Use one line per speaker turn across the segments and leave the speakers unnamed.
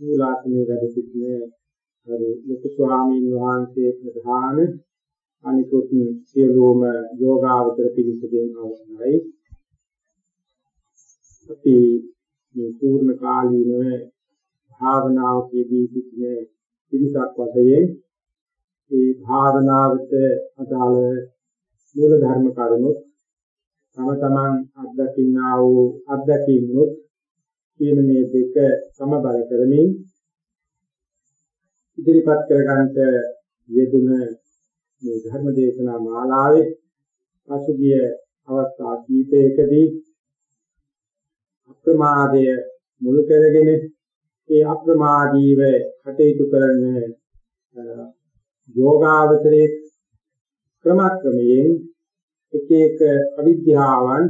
මූලාසනයේ වැඩ සිටින අර ලොකු ස්වාමීන් වහන්සේ ප්‍රධාන අනිකුත් සියලුම යෝගාවතර පිළිසෙකින් අවසරයි. අපි මේ පූර්ණ කාලීනව භාවනාවකදී සිටින පිළිසක් වශයෙන් ඒ භාවනාවට අදාළ මූල ධර්ම කරුණු තම තමන් අත්දකින්නා වූ අත්දැකීම්ුත් කියන මේ දෙක සමබර කරමින් ඉදිරිපත් කරගන්නට යෙදුන මේ ධර්ම දේශනා මාලාවේ පසුගිය අවස්ථා කීපයකදී අප්‍රමාදය මුල් කරගෙන ඒ අප්‍රමාදීව කටයුතු කරන යෝගාවචරයේ ක්‍රමක්‍රමයෙන් එක එක අවිද්‍යාවන්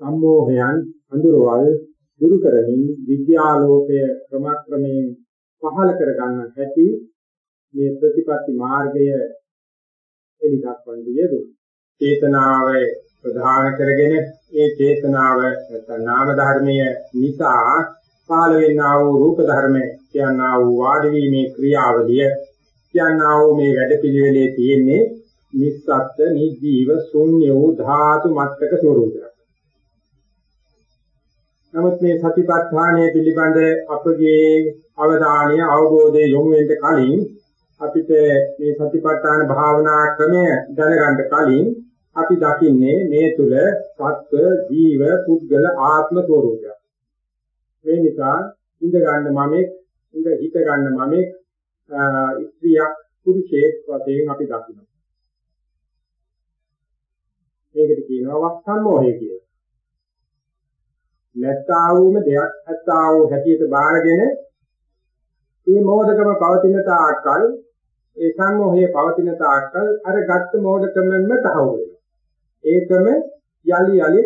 සම්මෝහයන් අඳුරවල් දුරු කරමින් විද්‍යාලෝකය ක්‍රමක්‍රමයෙන් පහළ කර ගන්න හැටි මේ ප්‍රතිපත්ති මාර්ගය එලිකක් වන්නේ දුක. චේතනාව ප්‍රධාන කරගෙන ඒ චේතනාව නැත්නම් නාම ධර්මයේ නිසා පහළ වෙනා වූ රූප ධර්ම කියනා වූ වාඩි වීමේ ක්‍රියාවලිය කියනා වූ මේ වැඩපිළිවෙලේ තියෙන්නේ නිස්සත්ත්‍ය නිජීව ශූන්‍ය වූ ධාතු මත්තක ස්වરૂපයක්. නමුත් මේ සතිපට්ඨානය පිළිබඳ අපගේ අවධානය අවබෝධය යොමු වෙන්න කලින් අපිට මේ සතිපට්ඨාන භාවනා ක්‍රමය දැනගන්න කලින් අපි දකින්නේ මේ තුල සත්ව ජීව පුද්ගල ආත්ම ස්වરૂපයක්. මේ නිසා ඉඳ ගන්න මමෙක් ඉඳ හිත ගන්න මමෙක් ස්ත්‍රියක් පුරුෂයෙක් වශයෙන් අපි දකිනවා. මේකට කියනවා වස්සම්මෝහය කියලා. නැත්තා වූම දෙයක් ඇත්තා වූ හැටියට බාරගෙන මේ මෝඩකම පවතින තාක්කල් ඒ සම්මෝහයේ පවතින තාක්කල් අර ගත්ත මෝඩකමෙන්ම තහවුරු වෙනවා. ඒකම යලි යලි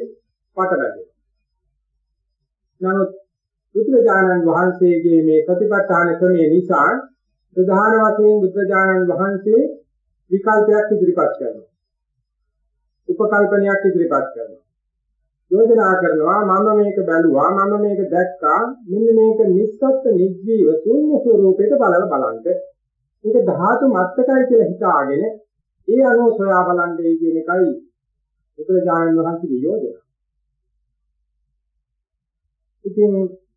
පටබැඳෙනවා. නමුත් බුදුරජාණන් වහන්සේගේ මේ ප්‍රතිපත්තාන ක්‍රමයේ නිසා ප්‍රධාන වශයෙන් බුදුරජාණන් වහන්සේ විකල්පයක් ඉදිරිපත් කරනවා. උපකල්පනයක් ඉදිරිපත් කරනවා. යෝජනා කරනවා මම මේක බැලුවා මම මේක දැක්කා මෙන්න මේක නිස්සත්ත්ව නිජීව ශූන්‍ය ස්වરૂපයට බලලා බලන්න මේක ධාතු මත්තකයි කියලා හිතාගෙන ඒ අනුව සොයා බලන්නේ කියන එකයි බුදුරජාණන් වහන්සේගේ යෝජනා. ඉතින්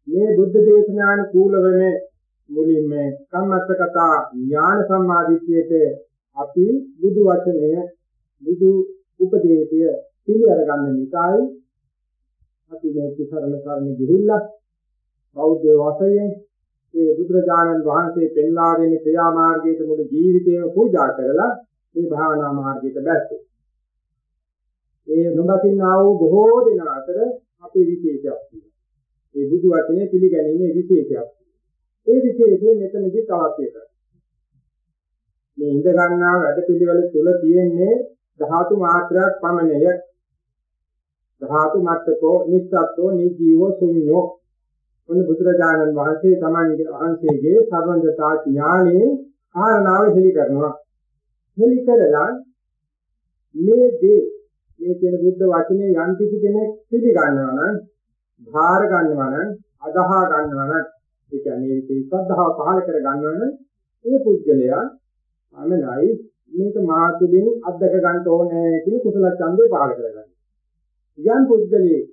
මේ බුද්ධ දේශනාන කූලවෙම මුලින්ම කම්මස්සකතා ඥාන සම්මාදිට්ඨියට අපි බුදු වචනය බුදු උපදේශය පිළි අරගන්න නිසායි අපි මේ කුසරණ කර්ම ගිහිල්ලා බෞද්ධ වශයෙන් ඒ බුදුරජාණන් වහන්සේ පෙන්වා දෙන ක්‍රියා මාර්ගයේ මුළු ජීවිතේම පූජා කරලා මේ භාවනා මාර්ගයට බැස්සේ. ඒ නොදකින්නා වූ බොහෝ දෙනා අතර අපේ විශේෂයක් තියෙනවා. ඒ බුදු වචනේ පිළිගැනීමේ විශේෂයක්. ඒ විශේෂය මෙතනදී තවත් එකක්. මේ ඉඳ ගන්නා වැඩ පිළිවෙල තුල තියෙන්නේ ධාතු මාත්‍රයක් පමණය ධාතු මත්තකෝ නිස්සත්ෝ නිජීවෝ ශුන්‍යෝ. ඔන්න බුදුරජාණන් වහන්සේ තමන්ගේ වහන්සේගේ සර්වඥතා ඥානෙ කාරණාව හෙලි කරනවා. හෙලි කරලා මේ දේ මේ කියන බුද්ධ වචනේ යම් කිසි කෙනෙක් පිළිගන්නවා නම් භාර ගන්නවා නම් අදහා ගන්නවා නම් ඒ කියන්නේ ඒ ශ්‍රද්ධාව පහල කර ගන්නවා නම් ඒ පුද්ගලයා අමනයි මේක මාතුලින් අද්දක ගන්න ඕනේ කියන කුසල ඡන්දේ පහල කරගන්නවා යම් පුද්ගලයෙක්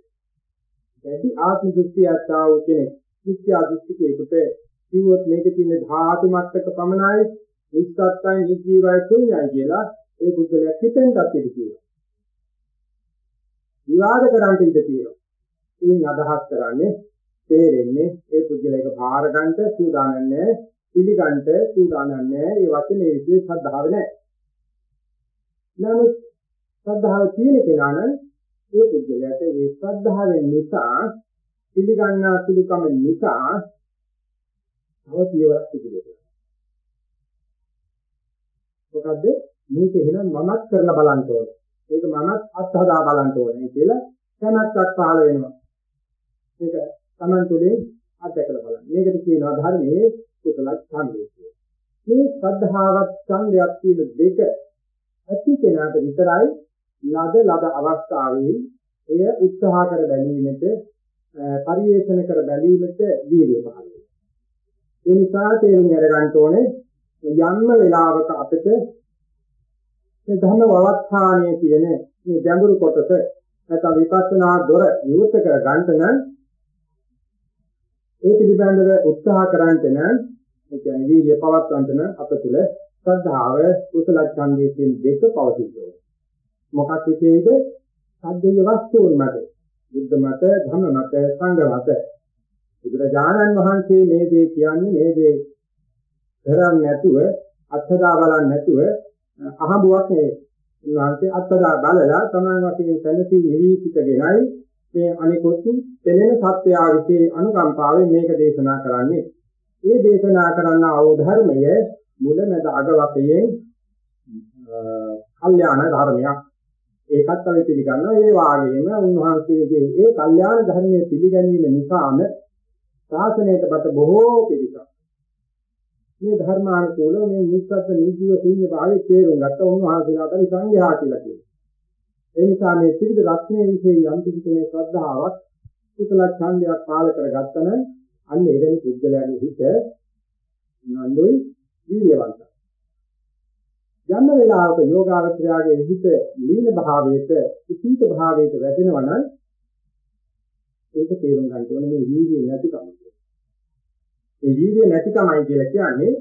වැඩි ආත්ම දෘෂ්ටියක් ආව කෙනෙක් මිත්‍යා දෘෂ්ටිකේකට කිව්වොත් මේකේ තියෙන ධාතු මට්ටක පමණයි නිස්සත්තයි නිජීවයි ශුන්‍යයි කියලා ඒ පුද්ගලයා හිතෙන් ගත්තේ කියලා. විවාද කරන්ට ඉඩ තියෙනවා. ඉතින් අදහස් කරන්නේ තේරෙන්නේ ඒ පුද්ගලයාක භාර ගන්නට සූදානම් නැහැ, පිළිගන්නට සූදානම් නැහැ. ඒ වචනේ විශේෂ ශ්‍රද්ධාව නැහැ. නමුත් ශ්‍රද්ධාව තියෙන කෙනා නම් ඒ පුද්ගලයාට ඒ ශ්‍රද්ධාවෙන් නිසා පිළිගන්නා සුළුකම නිසා තව පියවරක් පිළිගන්නවා. මොකද මේක එහෙනම් මමත් කරලා බලන්න ඕනේ. මේක මමත් අත්හදා බලන්න ඕනේ කියලා කැමැත්තක් පහළ වෙනවා. මේක Taman තුළින් අත්දැකලා බලන්න. මේකට කියනවා ධර්මයේ කුසල ඡන්දය කියලා. මේ ශ්‍රද්ධාවත් ඡන්දයක් කියන දෙක ඇති කෙනාට විතරයි ලද ලද අවස්ථාවේ එය උත්සාහ කර බැලීමට පරිේෂණ කර බැලීමට වීර්යය පහළ වෙනවා. ඒ නිසා තේරුම් අරගන්න ඕනේ යම්ම වෙලාවක අපිට මේ ධර්ම වවත්තාණය කියන මේ ගැඹුරු කොටස නැත්නම් විපස්සනා දොර විවෘත කර ගන්නට නම් ඒ පිළිබඳව උත්සාහ කරන්ට නම් ඒ කියන්නේ වීර්ය පවත්වන්නට නම් අප තුළ ශ්‍රද්ධාව කුසල ඡන්දයේ කියන දෙක පවතිනවා. මොකක් විශේෂද? සද්දේය වස්තුන් මත, බුද්ධ මත, ධම්ම මත, සංඝ මත. බුදුරජාණන් වහන්සේ මේ දේ කියන්නේ මේ දේ කරන්නේ නැතුව අත්දා බලන්නේ නැතුව අහඹුවක් නෙවෙයි. උන්වහන්සේ අත්දා බලලා තමන් වශයෙන් සැලසී නිවි සිටගෙනයි මේ අනිකුත් දෙලෙන සත්‍යා විසේ අනුකම්පාවෙන් මේක දේශනා කරන්නේ. මේ දේශනා කරන අවධර්මය මුල මැද අග වශයෙන් කල්යාණ ධර්මයක්. ඒකත් අපි පිළිගන්නවා. ඒ වාගේම උන්වහන්සේගේ ඒ කල්යාණ ධර්මයේ පිළිගැනීම නිසාම ශාසනයටපත් බොහෝ පිළිසක් මේ ධර්මානුකූල මේ නිස්සද්ද නිජීව ශූන්‍ය භාවයේ තේරුම් ගත්ත උන්වහන්සේලාට සංඝයා කියලා කියනවා. ඒ නිසා මේ ත්‍රිවිධ රත්නයේ විශේෂ යම් කිසි කෙනෙක් ශ්‍රද්ධාවක් කුසල ඡන්දයක් පාල කරගත්තම අන්න එවැනි පුද්ගලයාගේ හිත නන්දුයි වීර්යවන්තයි. යම් වෙලාවක යෝගාවචරයාගේ හිත ලීන භාවයට සීත භාවයට වැටෙනවා නම් ඒක තේරුම් ගන්න ඕනේ මේ වීර්යය නැතිකම. ඒ වීර්ය නැතිකමයි කියලා කියන්නේ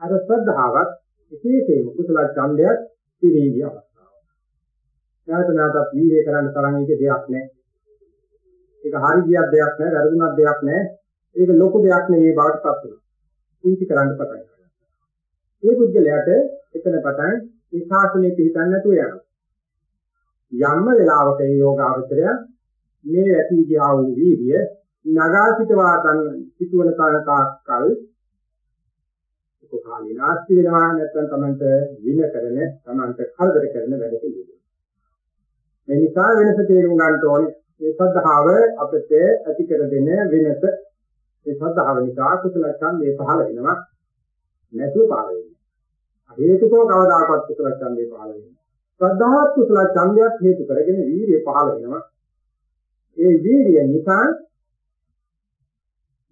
අර ශ්‍රද්ධාවත් විශේෂයෙන්ම කුසල ඡන්දයක් පිළිගිය අවස්ථාව. නැවත නැවතත් වීර්ය කරන්න තරම් එක දෙයක් නැහැ. ඒක හරි ගියක් දෙයක් නැහැ, වැරදුනක් දෙයක් නැහැ. ඒක ලොකු දෙයක් නෙවෙයි බවට පත් වෙනවා. කුංචි කරන්න පටන් ගන්නවා. ඒ පුද්ගලයාට එතන පටන් මේ ශාසනය පිළිගන්න නැතුව යනවා. යම්ම වෙලාවක ඒ යෝගාවචරය මේ ඇති ගියා වූ වීර්ය නගා සිටවා ගන්න සිටවන කාලකල් කොහාලි නාස්ති වෙනවා නැත්නම් තමන්ට වින කරන තමන්ට කරදර කරන වැඩ පිළිවෙල. මේ නිසා වෙනස තේරුම් ගන්න ඕනේ. මේ සද්ධාව අපිට ඇති කර දෙන වෙනස මේ සද්ධාව නිසා කුසල ඡන්දේ පහළ වෙනවා නැතුව පහළ වෙනවා. හේතුකව කවදාකවත් කුසල ඡන්දේ පහළ වෙනවා. ශ්‍රද්ධාවත් කුසල ඡන්දයක් හේතු කරගෙන වීර්යය පහළ වෙනවා. ඒ වීර්යය නිසා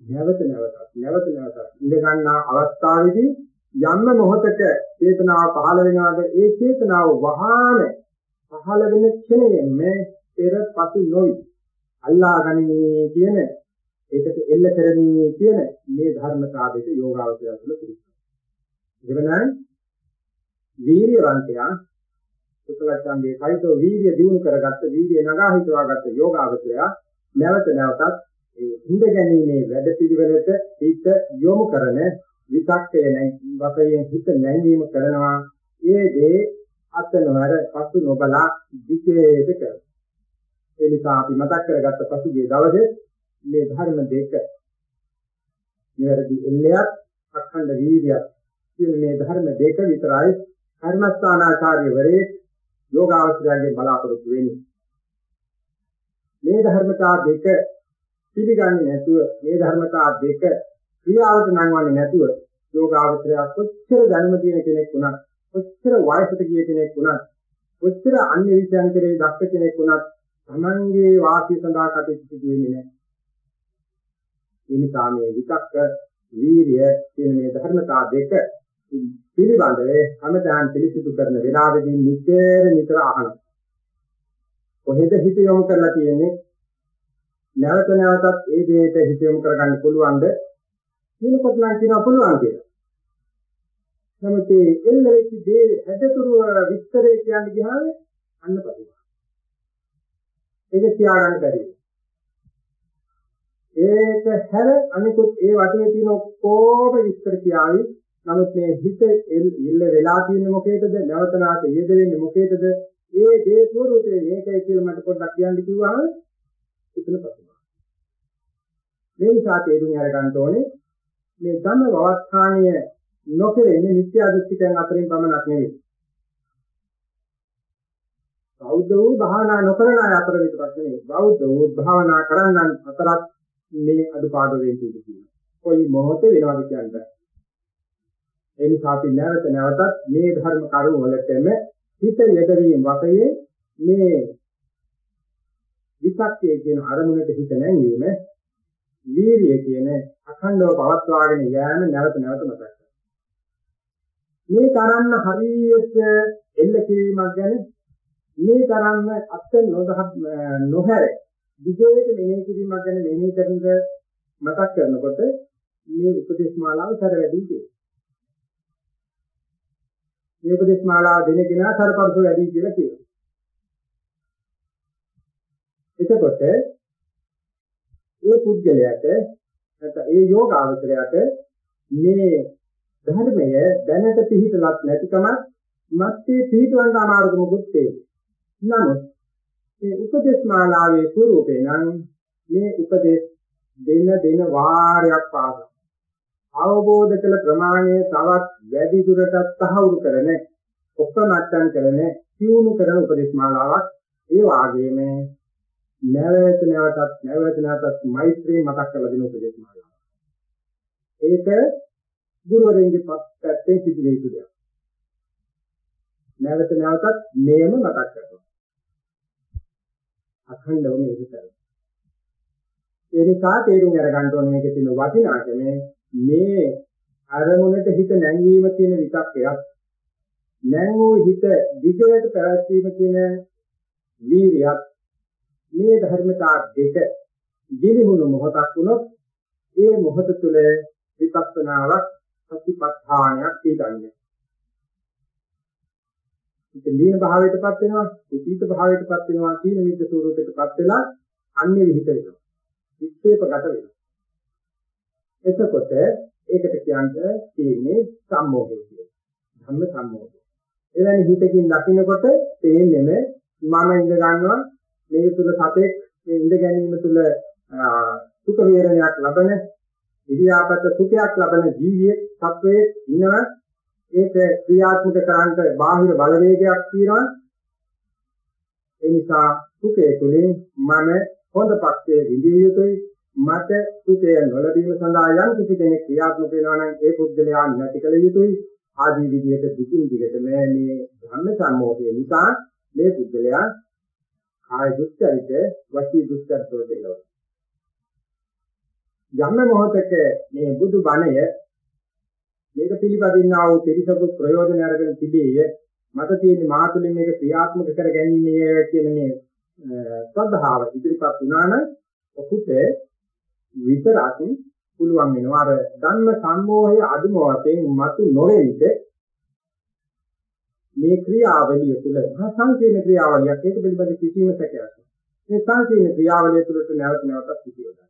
නැවත නැවතත් නැවත නැවතත් ඉඳ ගන්නා අවස්ථාවේදී යම්ම මොහතක චේතනාව පහළ වෙනවාද ඒ චේතනාව වහාම පහළ වෙන ක්ෂණයෙන්ම පෙර පසු නොවි අල්ලා ගනිමේ කියන ඒකට එල්ල කරමිනේ කියන මේ ධර්මතාව දෙක යෝගාවචරය තුළ පිළිගන්නවා. එවනම් වීර්යවන්තයා කුසල ඡන්දේ කයිතෝ වීර්ය දිනු කරගත්ත වීර්ය නගා හිතවාගත්ත යෝගාවචරය නැවත නැවතත් ඒ හිඳ ගැනීමේ වැඩපිළිවෙලට හිත යොමු කරන විතක්කය වශයෙන් හිත නැංවීම කරනවා. ඒ දේ අතනවර පසු නොබලා විශේෂ කරනවා. ඒ නිසා අපි මතක් කරගත්ත පසුගිය දවසේ මේ ධර්ම දෙක නිවැරදි එල්ලයක් අඛණ්ඩ වීර්යයක් කියන මේ ධර්ම දෙක විතරයි කර්මස්ථානාචාර්යවරේ යෝගාවචරයෙන් බලාපොරොත්තු වෙන්නේ මේ ධර්මතා දෙක පිළිගන්නේ නැතුව මේ ධර්මතා දෙක ක්‍රියාවට නංවන්නේ නැතුව යෝගාවචරය කොච්චර ධර්ම තියෙන කෙනෙක් වුණත් කොච්චර වයසට ගිය කෙනෙක් වුණත් කොච්චර අන්‍ය විෂයන් කෙරේ දක්ෂ කෙනෙක් වුණත් Tamange වාසිය සඳහා කටයුතු සිදු වෙන්නේ නැහැ. ඒ නිසා මේ විතක්ක වීර්ය කියන මේ ධර්මතා දෙක පිළිබඳව හැමදාම පිළිසිදු කරන වෙලාවෙදී නිතර නිතර අහනවා. කොහෙද හිත යොමු කරලා තියෙන්නේ නැවත නැවතත් ඒ දෙයට හිත යොමු කරගන්න පුළුවන්ද කියනකොට නම් කියනවා පුළුවන් කියලා. නමුත් ඒ එල්ලෙච්ච දේ හැදතුරු විස්තරේ කියන්න ගියාම අන්න පදිනවා. ඒක කියාගන්න බැරි. ඒක හැර අනිකුත් ඒ වටේ තියෙන ඔක්කොම විස්තර කියාවි. නමුත් මේ හිත ඉල්ල වෙලා තියෙන්නේ මොකේද? නැවත නැවත යෙද වෙන්නේ මොකේද? ඒ දේ ස්වරූපේ මේකයි කියලා මට පොඩ්ඩක් කියන්න කිව්වහම එතන පස්සේ මේ නිසා තේරුම් අරගන්න ඕනේ මේ ධම්ම වවස්ථානීය නොකෙරෙන්නේ මිත්‍යා දෘෂ්ටිකයන් අතරින් පමණක් නෙවෙයි. බෞද්ධ වූ භාවනා නොකරන අය අතර විතරක් නෙවෙයි. බෞද්ධ වූ භාවනා කරන්නන් අතරත් මේ අඩුපාඩු වෙන්නේ තියෙනවා. කොයි මොහොතේ වෙනවද කියන්නේ. ඒ නිසා අපි නැවත නැවතත් මේ ධර්ම කරුණ වලටම හිත යොදවීම වශයෙන් මේ විසක්කයේ කියන අරමුණට හිත නැංවීම වීරිය කියන අඛණ්ඩව පවත්වාගෙන යෑම නැවත නැවත මතක් කරගන්න. මේ තරන්න හරියට එල්ල කිරීමක් ගැන මේ තරන්න අත්ත නොදහ නොහැර විජේත මෙනෙහි කිරීමක් ගැන මෙනෙහි කරනද මතක් කරනකොට මේ උපදේශ මාලාව සැර වැඩි කියනවා. මේ උපදේශ මාලාව දෙන කෙනා සරපරස වැඩි කියලා කියනවා. එතකොට ඒ පුද්ගලයාට නැත්නම් ඒ යෝගාවචරයට මේ ධර්මය දැනට පිළිහිටලක් නැතිකම මැත්තේ පිළිතුරන් අමාරුකමකුත් තියෙනවා. නමුත් මේ උපදේශ මාලාවේ ස්වරූපේ නම් මේ උපදේශ දෙන දෙන වාරයක් පාසා අවබෝධ කළ ප්‍රමාණය තවත් වැඩි දුරටත් තහවුරු කරන ඔක්කමත්තන් කරන සියුණු කරන උපදේශ මාලාවක් ඒ වාගේම නැවත නැවතත් නැවත නැවතත් මෛත්‍රී මතක් කරලා දෙන උපදේශ මාලාව. ඒක ගුරුවරයන්ගේ පැත්තෙන් සිදුවේ යුතු දෙයක්. නැවත නැවතත් මේම මතක් කරනවා. අඛණ්ඩව මේක කරනවා. ඒ නිසා තේරුම් අරගන්න ඕනේ මේකේ තියෙන වටිනාකම මේ අරමුණට හිත නැංවීම කියන විචක්කයක් නැංවූ හිත දිගට පැවැත්වීම කියන වීරියක් මේ ධර්මතා දෙක දිලිමුණු මොහොතක් වුණොත් ඒ මොහොත තුළ විපස්සනාවක් සතිපට්ඨානයක් පිටන්නේ. ඒක දීන භාවයටපත් වෙනවා, සීත භාවයටපත් වෙනවා, තීන මිද්ද ස්වරූපයටපත් වෙලා අන්‍ය විහිිත වෙනවා. වික්ෂේපගත වෙනවා. එතකොට ඒකට කියන්නේ තියෙන්නේ සම්මෝහය කියලා. ධම්ම සම්මෝහය. එවැනි හිතකින් දකින්නකොට තේන්නේම මම ඉඳ ගන්නවා මේක තුල සතෙක් මේ ඉඳ ගැනීම තුල සුඛ වේරණයක් ලබන ඉරියාපත සුඛයක් ලබන ජීවියෙක් සත්වයේ ඉන්නවා ඒක ක්‍රියාත්මක කරන්නට බාහිර බලවේගයක් තියෙනවා ඒ නිසා සුඛය තුළින් මම හොඳ පක්ෂයේ විඳිය යුතුයි මට සුඛය නොලැබීම සඳහා යම් කිසි කෙනෙක් ක්‍රියාත්මක වෙනවා නම් ඒ පුද්ගලයා නැති කළ යුතුයි. ආදී විදිහට දිගින් දිගට මේ මේ ධර්ම සම්මෝහය නිසා මේ පුද්ගලයා කාය දුස්චරිත වචී දුස්චරිත වලට එළවෙනවා. යම් මොහොතක මේ බුදු බණය මේක පිළිපදින්නා වූ තිරිසකුත් ප්‍රයෝජන අරගෙන තිබේ මට තියෙන මාතුලින් මේක ක්‍රියාත්මක කර ගැනීම කියන මේ ශ්‍රද්ධාව ඉදිරිපත් වුණා නම් ඔහුට විතරක් පුළුවන් වෙනවා අර ධම්ම සම්මෝහය අදුම වශයෙන් මතු නොවෙන්න මේ ක්‍රියාවලිය තුළ සංකීර්ණ ක්‍රියාවලියක් ඒක පිළිබඳ කිසිම සැකයක් නැහැ. මේ සංකීර්ණ ක්‍රියාවලිය තුළට නැවත නැවතත් සිටියොදා.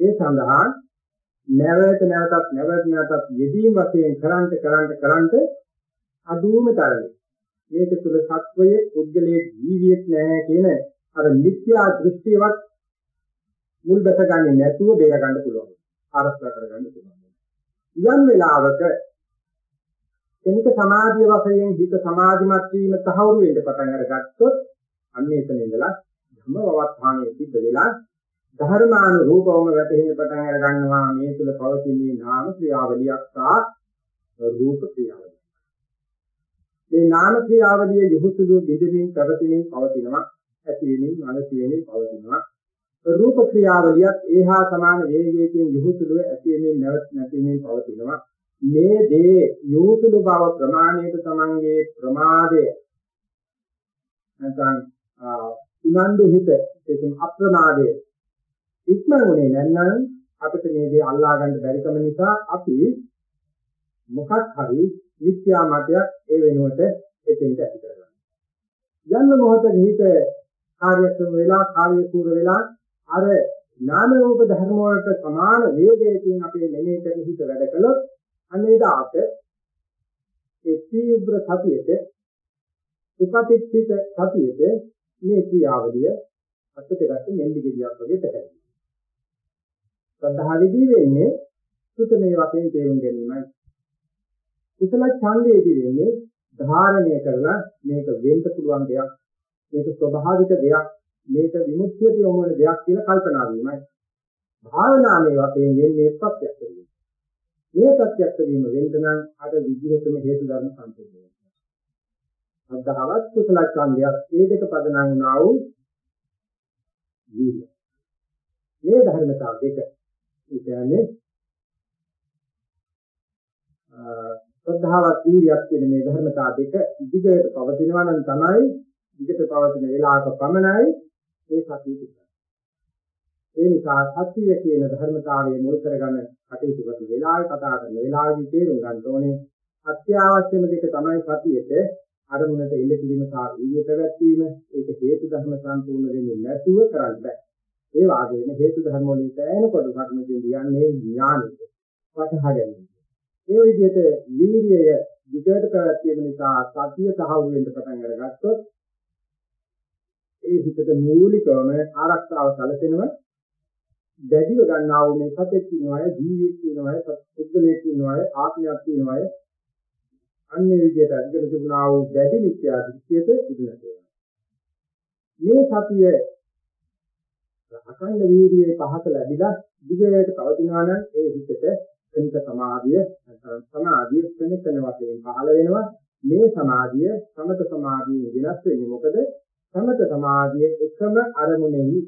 ඒ සඳහා නැවත නැවතත් නැවත නැවතත් යෙදීම් වශයෙන් කරන්ට කරන්ට කරන්ට අදුම තරමේ මේක තුළ සත්වයේ පුද්ගලයේ ජීවියෙක් නැහැ කියන අර මිත්‍යා දෘෂ්ටියවත් මුල් බැසගන්නේ නැතුව බේර ගන්න පුළුවන්. ආරක්ෂා කරගන්න පුළුවන්. යම් වෙලාවක එනික සමාධිය වශයෙන් හිත සමාධිමත් වීම තහවුරු වෙන්න පටන් අරගත්තොත් අන්න එතන ඉඳලා ධම්ම වවත්තාණයේ සිද්ධ වෙලා ධර්මානුරූපවම වැටෙන්න පටන් අර ගන්නවා මේ තුල පවතින නාම ක්‍රියාවලියක් සහ රූප ක්‍රියාවලිය. මේ නාම ක්‍රියාවලිය යොහුසුළු දෙදෙමින් පැවතීමෙන් පවතිනවා ඇති වෙමින් නැති වෙමින් පවතිනවා රූප ක්‍රියාවලියත් ඒහා සමාන වේගයකින් යොහුසුළු ඇති වෙමින් නැති වෙමින් පවතිනවා මේ දේ යොහුසුළු බව ප්‍රමාණයට තමන්ගේ ප්‍රමාදය නැත්නම් උනන්දු හිත ඒකම අප්‍රමාදය ඉක්මනුනේ නැත්නම් අපිට මේ දේ අල්ලා ගන්න බැරිකම නිසා අපි මොකක් හරි මිත්‍යා මතයක් ඒ වෙනුවට එතෙන්ට ඇති කරගන්නවා. යන්න මොහොතක හිත කාර්යක්ෂම වෙලා කාර්යපූර්ව වෙලා අර නාම රූප ධර්ම වලට සමාන වේගයකින් අපේ මෙනෙහි කරන හිත වැඩ කළොත් අනේදාට ඒ තීව්‍ර සතියේ උපතිච්ඡිත සතියේ මේ ක්‍රියාවලිය අත්‍යත ගැට මෙල්ලි ගෙඩියක් වගේ පැහැදිලි. ශ්‍රද්ධාවේදී වෙන්නේ සුතමේ වශයෙන් තේරුම් ගැනීමයි. කුසල ඡන්දයේදී වෙන්නේ ධාරණය කරලා මේක වෙන්න පුළුවන් දෙයක්. මේක ස්වභාවික දෙයක්. මේක විමුක්තියට යොමු වෙන දෙයක් කියලා කල්පනා වීමයි. භාවනාවේ වශයෙන් වෙන්නේ ප්‍රත්‍යක්ෂ වීම. මේ ප්‍රත්‍යක්ෂ වීම වෙන්න නම් අර විදිහටම හේතු ධර්ම සම්පූර්ණ වෙනවා. අද්ධාවත් කුසල ඡන්දයක් ඒ දෙක පදනම් වුණා වූ වීර්ය. මේ ධර්මතාව දෙක ඒ කියන්නේ ශ්‍රද්ධාවත් වීර්යයක් කියන මේ ධර්මතා දෙක දිගට පවතිනවා නම් තමයි දිගට පවතින වේලාවක පමණයි ඒ සතිය තිබෙන්නේ. ඒ නිසා සතිය කියන ධර්මතාවයේ මුල් කරගෙන කටයුතු කරන වේලාවේ කතා කරන වේලාවේදී තේරුම් ගන්න ඕනේ අත්‍යවශ්‍යම දෙක තමයි සතියේට අරමුණට ඉල්ල කිරීම සහ වීර්ය පැවැත්වීම ඒක හේතු ධර්ම සම්පූර්ණ වෙන්නේ නැතුව කරන්න බෑ. ඒ වාගේම හේතු ධර්ම වලින් සෑහෙන කොටසක් මෙතන කියන්නේ ඥානෙට. වටහා ගැනීම. ඒ විදිහට වීර්යය විදයට පැවැත්වීම නිසා සතිය තහවුරු වෙන්න පටන් අරගත්තොත් ඒ හිතට මූලිකවම ආරක්ෂාව සැලසෙනවා. දැඩිව ගන්නා වූ මේ සතෙක් ඉන්නවය ජීවියෙක් ඉන්නවය පුද්ගලයෙක් ඉන්නවය ආත්මයක් ඉන්නවය අන්නේ විදිහට අධිකර තිබුණා වූ දැඩි මිත්‍යා දෘෂ්ටියට ඉදිරියට මේ සතිය අකණ්ඩ වීර්යයේ පහත ලැබිලා දිගට පවතිනවා නම් ඒ හිතට කෙනික සමාධිය සමාධිය කෙනෙක්න වශයෙන් පහළ වෙනවා. මේ සමාධිය සමත සමාධියෙන් වෙනස් වෙන්නේ මොකද? සමත සමාධිය එකම අරමුණෙහි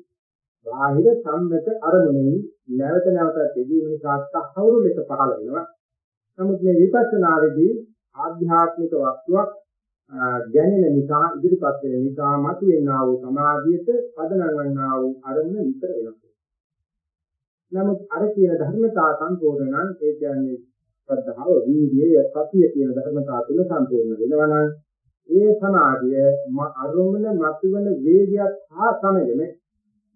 බාහිර සම්මත අරමුණෙහි නැවත නැවතත් යෙදීම නිසා තහවුරු ලෙස පහළ වෙනවා. නමුත් මේ විපස්සනාවේදී ආධ්‍යාත්මික වස්තුවක් ගැනෙන නිසා ඉදිරිපත් වෙන නිසා මතුවෙනා වූ සමාධියට පදනම් වන්නා වූ අරමුණ විතර වෙනවා. නමුත් අර කියන ධර්මතා සම්පූර්ණ නම් ඒ කියන්නේ ශ්‍රද්ධාව, වීර්යය, සතිය කියන ධර්මතා තුන සම්පූර්ණ වෙනවා නම් ඒ සමාධිය අරමුණ මතුවන වේගයත් හා සමගම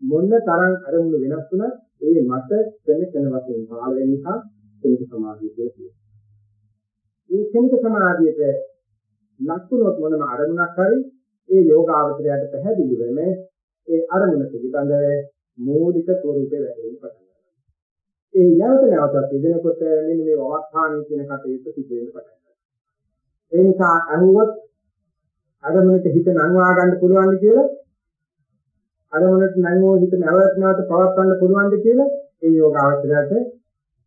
මොන්න තරම් අරමුණ වෙනස් වුණත් ඒ මත වෙන කෙන වශයෙන් පහළ වෙන නිසා කෙනික සමාධිය කියලා කියනවා. මේ කෙනික සමාධියට ලක්ුණොත් මොනම අරමුණක් හරි ඒ යෝගාවචරයට පැහැදිලි වෙන්නේ ඒ අරමුණ පිළිබඳව මූලික ස්වરૂපේ වැටෙන්න පටන් ඒ නැවත නැවතත් යෙදෙනකොට මෙන්න මේ අවස්ථානයේ කියන කටයුත්ත සිදු වෙන්න පටන් ගන්නවා. ඒ නිසා අනුවත් අරමුණට හිත නංවා ගන්න පුළුවන්ද කියලා අරමුණට නංවෝ හිත නැවත නැවත පවත්වන්න පුළුවන්ද කියලා ඒ යෝගාවචරයට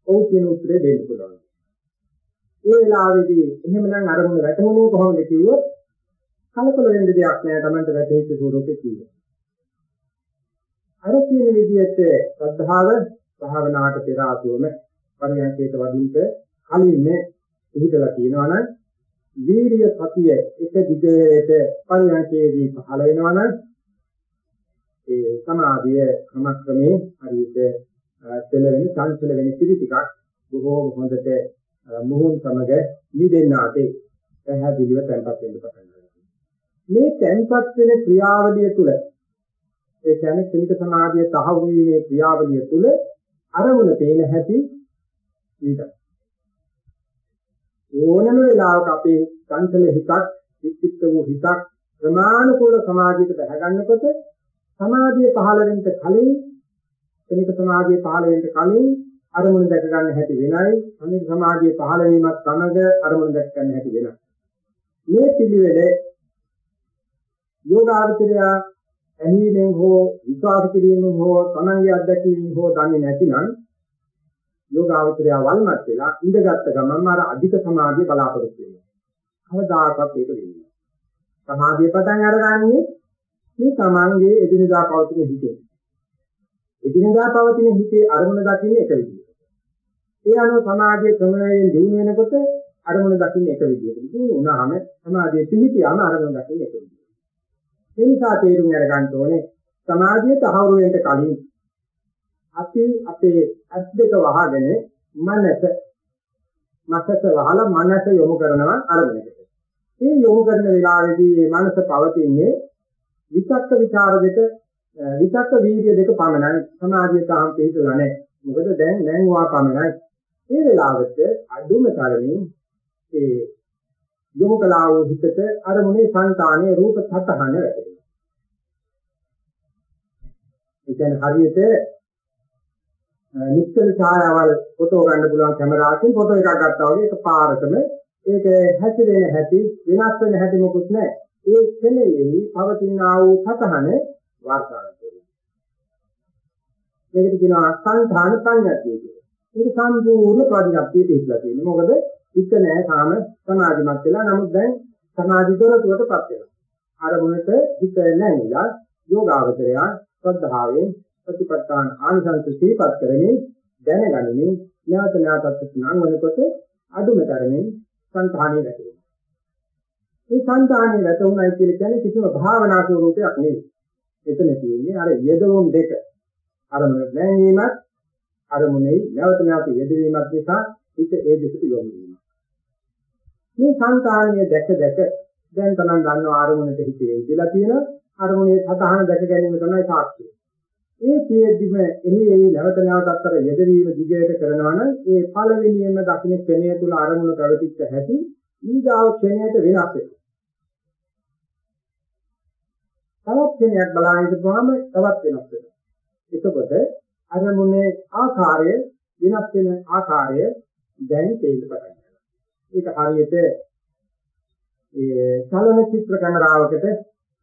ඔව් කියන උත්තරේ දෙන්න පුළුවන්. ඒ වෙලාවේදී එහෙමනම් අරමුණ වැටුනේ කොහොමද කිව්වොත් කලකොල වෙන්න දෙයක් නෑ Tamanට වැටෙච්ච ස්වරූපේ කිව්වොත්. අර කියන විදිහට ශ්‍රද්ධාව භාවනාවට පෙර ආතුවම පරියන්කේට වදින්ට කලින්ම පිළිදලා තියෙනවා නම් වීර්ය සතිය එක දිගට පරියන්කේදී පහළ වෙනවා නම් ඒ සමාධිය ක්‍රමක්‍රමේ හරියට සෙලවෙන චංචල වෙන පිළි ටිකක් බොහෝම හොඳට මුහුන් සමග නිදෙන්නාතේ පැහැදිලිව තැන්පත් වෙන්න පටන් ගන්නවා. මේ තැන්පත් වෙන ක්‍රියාවලිය තුළ ඒ කියන්නේ ක්‍රික සමාධිය තහවුරු වීමේ ක්‍රියාවලිය තුළ අරමුණ තේන හැටි විතරයි. ඕනම වෙලාවක අපේ චංචල හිතක්, විචිත්ත වූ හිතක් ප්‍රමාණිකෝල සමාධියට බහ ගන්නකොට සමාධිය පහළ වෙන්න කලින් එනික සමාධිය පහළ වෙන්න කලින් අරමුණ දැක ගන්න හැටි වෙනයි. අනිත් සමාධිය පහළ වීමත් සමග අරමුණ දැක ගන්න හැටි වෙනයි. මේ පිළිවෙල යෝගාවචරය ඇහිීමෙන් හෝ විශ්වාස කිරීමෙන් හෝ තමන්ගේ අත්දැකීමෙන් හෝ දන්නේ නැතිනම් යෝගාවචරය වල්මත් වෙලා ඉඳගත්ත ගමන්ම අර අධික සමාධිය බලාපොරොත්තු වෙනවා. කවදාකවත් ඒක වෙන්නේ නැහැ. සමාධිය පටන් අරගන්නේ මේ තමන්ගේ එදිනදා පවතින හිතේ. එදිනදා පවතින හිතේ අරමුණ දකින්න එක විදිහකට. ඒ අනුව සමාධිය ක්‍රමයෙන් දිනු වෙනකොට අරමුණ දකින්න එක විදිහකට. දිනු වුණාම සමාධිය පිහිටියාම අරමුණ දකින්න එක විදිහකට. ඒ නිසා තේරුම් අරගන්න ඕනේ සමාධිය තහවුරු වෙන්න කලින් අපි අපේ ඇස් දෙක වහගෙන මනස මනස වහලා මනස යොමු කරනවා අරමුණකට. මේ යොමු කරන වෙලාවේදී මේ මනස පවතින්නේ විචක්ක ਵਿਚාර දෙක විචක්ක වීර්ය දෙක පමණයි. සමාධිය තාම පිළිතුරලා නැහැ. මොකද දැන් නැංවා පමණයි. මේ වෙලාවට අදුම තරමින් ඒ යොමු කළා වූ හිතට අරමුණේ සංකාණයේ රූප සතහන වැටෙනවා. ඒ කියන්නේ හරියට නිශ්චල ඡායාවල් ෆොටෝ ගන්න පුළුවන් කැමරාවකින් ෆොටෝ එකක් ගත්තා වගේ එක පාරකම ඒක හැසිරෙන හැටි වෙනස් වෙන හැටි මොකුත් නැහැ. ඒ ක්ෂණයේ පවතින ආ වූ සතහන වාර්තා කරනවා. මේකට කියනවා සංධාන සංයතිය කියලා. ඒක සම්පූර්ණ ප්‍රතිගතිය පිටලා තියෙනවා. මොකද හිත නැහැ සාම සමාධිමත් වෙලා නමුත් දැන් සමාධි දොරටුවටපත් වෙනවා. අරමුණට හිත නැංගිලා යෝගාවචරය ශ්‍රද්ධාවෙන් ප්‍රතිපත්තාන ආනිසංස සිහිපත් කරමින් දැනගනිමින් ඥාත ඥාතත් ස්නාන වෙනකොට අඩුම තරමින් සංධානිය වැටෙනවා. මේ සංධානිය වැටුණයි කියලා කියන්නේ කිසිම භාවනා ස්වරූපයක් නෙවෙයි. එතන තියෙන්නේ අර යෙදවුම් දෙක. අරමුණ නැංවීමත් අරමුණේ නැවත නැවත යෙදවීමත් නිසා හිත ඒ දෙකට යොමු වෙනවා. මේ සංධානිය දැක දැක දැන් තමයි ගන්නවා අරමුණට හිතේ ඉඳලා තියෙන අරමුණේ සතහන දැක ගැනීම තමයි සාක්ෂිය. ඒ තියෙද්දිම එහි එහි නැවත නැවතත් අතර යෙදවීම දිගට කරනවා නම් ඒ පළවෙනියෙන්ම දකින්න ක්ෂණය තුල අරමුණු ප්‍රවතිච්ච හැටි ඊගාව ක්ෂණයට වෙනස් වෙනවා. තවත් ක්ෂණයක් බලන ඉඳපුවාම තවත් වෙනස් වෙනවා. එතකොට අරමුණේ ආකාරය වෙනස් වෙන ආකාරය දැන් තේින්න පටන් ගන්නවා. ඒක හරියට ඒ චලන චිත්‍ර කැමරාවකට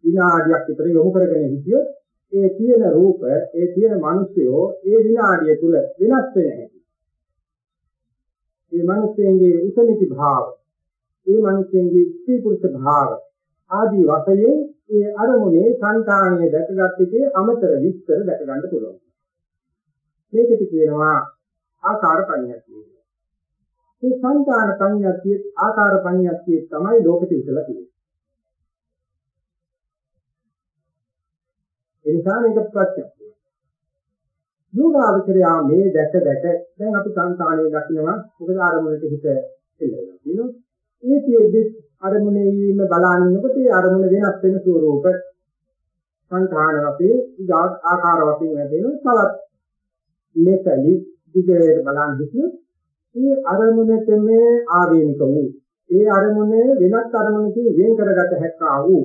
විනාඩියක් විතර යොමු කරගෙන හිටියොත් ඒ තියෙන රූප ඒ තියෙන මිනිස්සුયો ඒ විනාඩිය තුල වෙනස් වෙන හැටි. මේ මිනිස්සුන්ගේ උසනිති භාව, මේ මිනිස්සුන්ගේ ස්ත්‍රී පුරුෂ භාව ආදී වශයෙන් ඒ අරමුණේ සංකාණීය දැකගත්තේ අමතර විස්තර දැක ගන්න පුළුවන්. මේකට කියනවා ආකාර පඤ්ඤාතිය. මේ සංකාණ පඤ්ඤාතිය ආකාර පඤ්ඤාතිය තමයි ලෝකෙට ඉස්සලා තියෙන්නේ. ඒ නිසා මේක ප්‍රත්‍යක්ෂයි. යෝගාවචරයා මේ දැක දැක දැන් අපි සංකාණයේ දකින්නවා මොකද ආරමුණට හිත එල්ලෙනවා කියනවා. ඒ තියෙද්දි අරමුණේම බලාගෙන ඉන්නකොට ඒ අරමුණ වෙනස් වෙන ස්වරූප සංඛාන වශයෙන් ආකාර වශයෙන් වැඩෙනවා තවත් මේකලි දිගට බලන් හිටියොත් මේ අරමුණටම ආවේනික වූ ඒ අරමුණ වෙනත් අරමුණකින් වෙන් කරගත හැක්කා වූ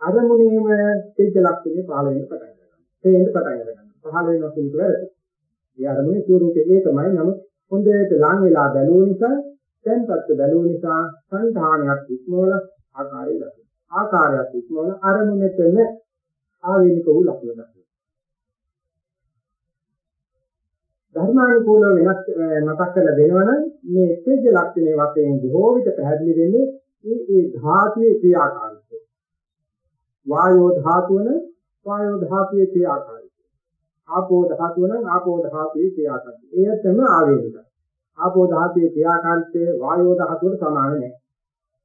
අරමුණේම සිද්ධ ලක්ෂණේ පහළ වෙන පටන් ගන්නවා. තේින්න පටන් ගන්නවා. පහළ වෙනවා කියන එක වැරදි. ඒ අරමුණේ ස්වරූපේ ඒකමයි නමුත් හොඳට ලං වෙලා බැලුව නිසා දැන්පත් බැලුව නිසා සංධානයක් ඉක්මවල ආකාරය දකිනවා. ආකාරයක් ඉක්මවල අරමුණටම ආවේනික වූ ලක්ෂණ දකිනවා. ධර්මානුකූලව වෙනස් මතක් කරලා දෙනවනම් මේ තේජ ලක්ෂණයේ වශයෙන් බොහෝ විට පැහැදිලි වෙන්නේ මේ ඒ ධාතුවේ ක්‍රියාකාරීත්වය. වායෝ ධාතුවන වායෝ ධාතුවේ ක්‍රියාකාරීත්වය. ආපෝ ධාතුවන ආපෝ ධාතුවේ ක්‍රියාකාරීත්වය. එයටම ආවේනිකයි. ආපෝ ධාතුවේ ක්‍රියාකාරීත්වය වායෝ ධාතුවට සමාන නැහැ.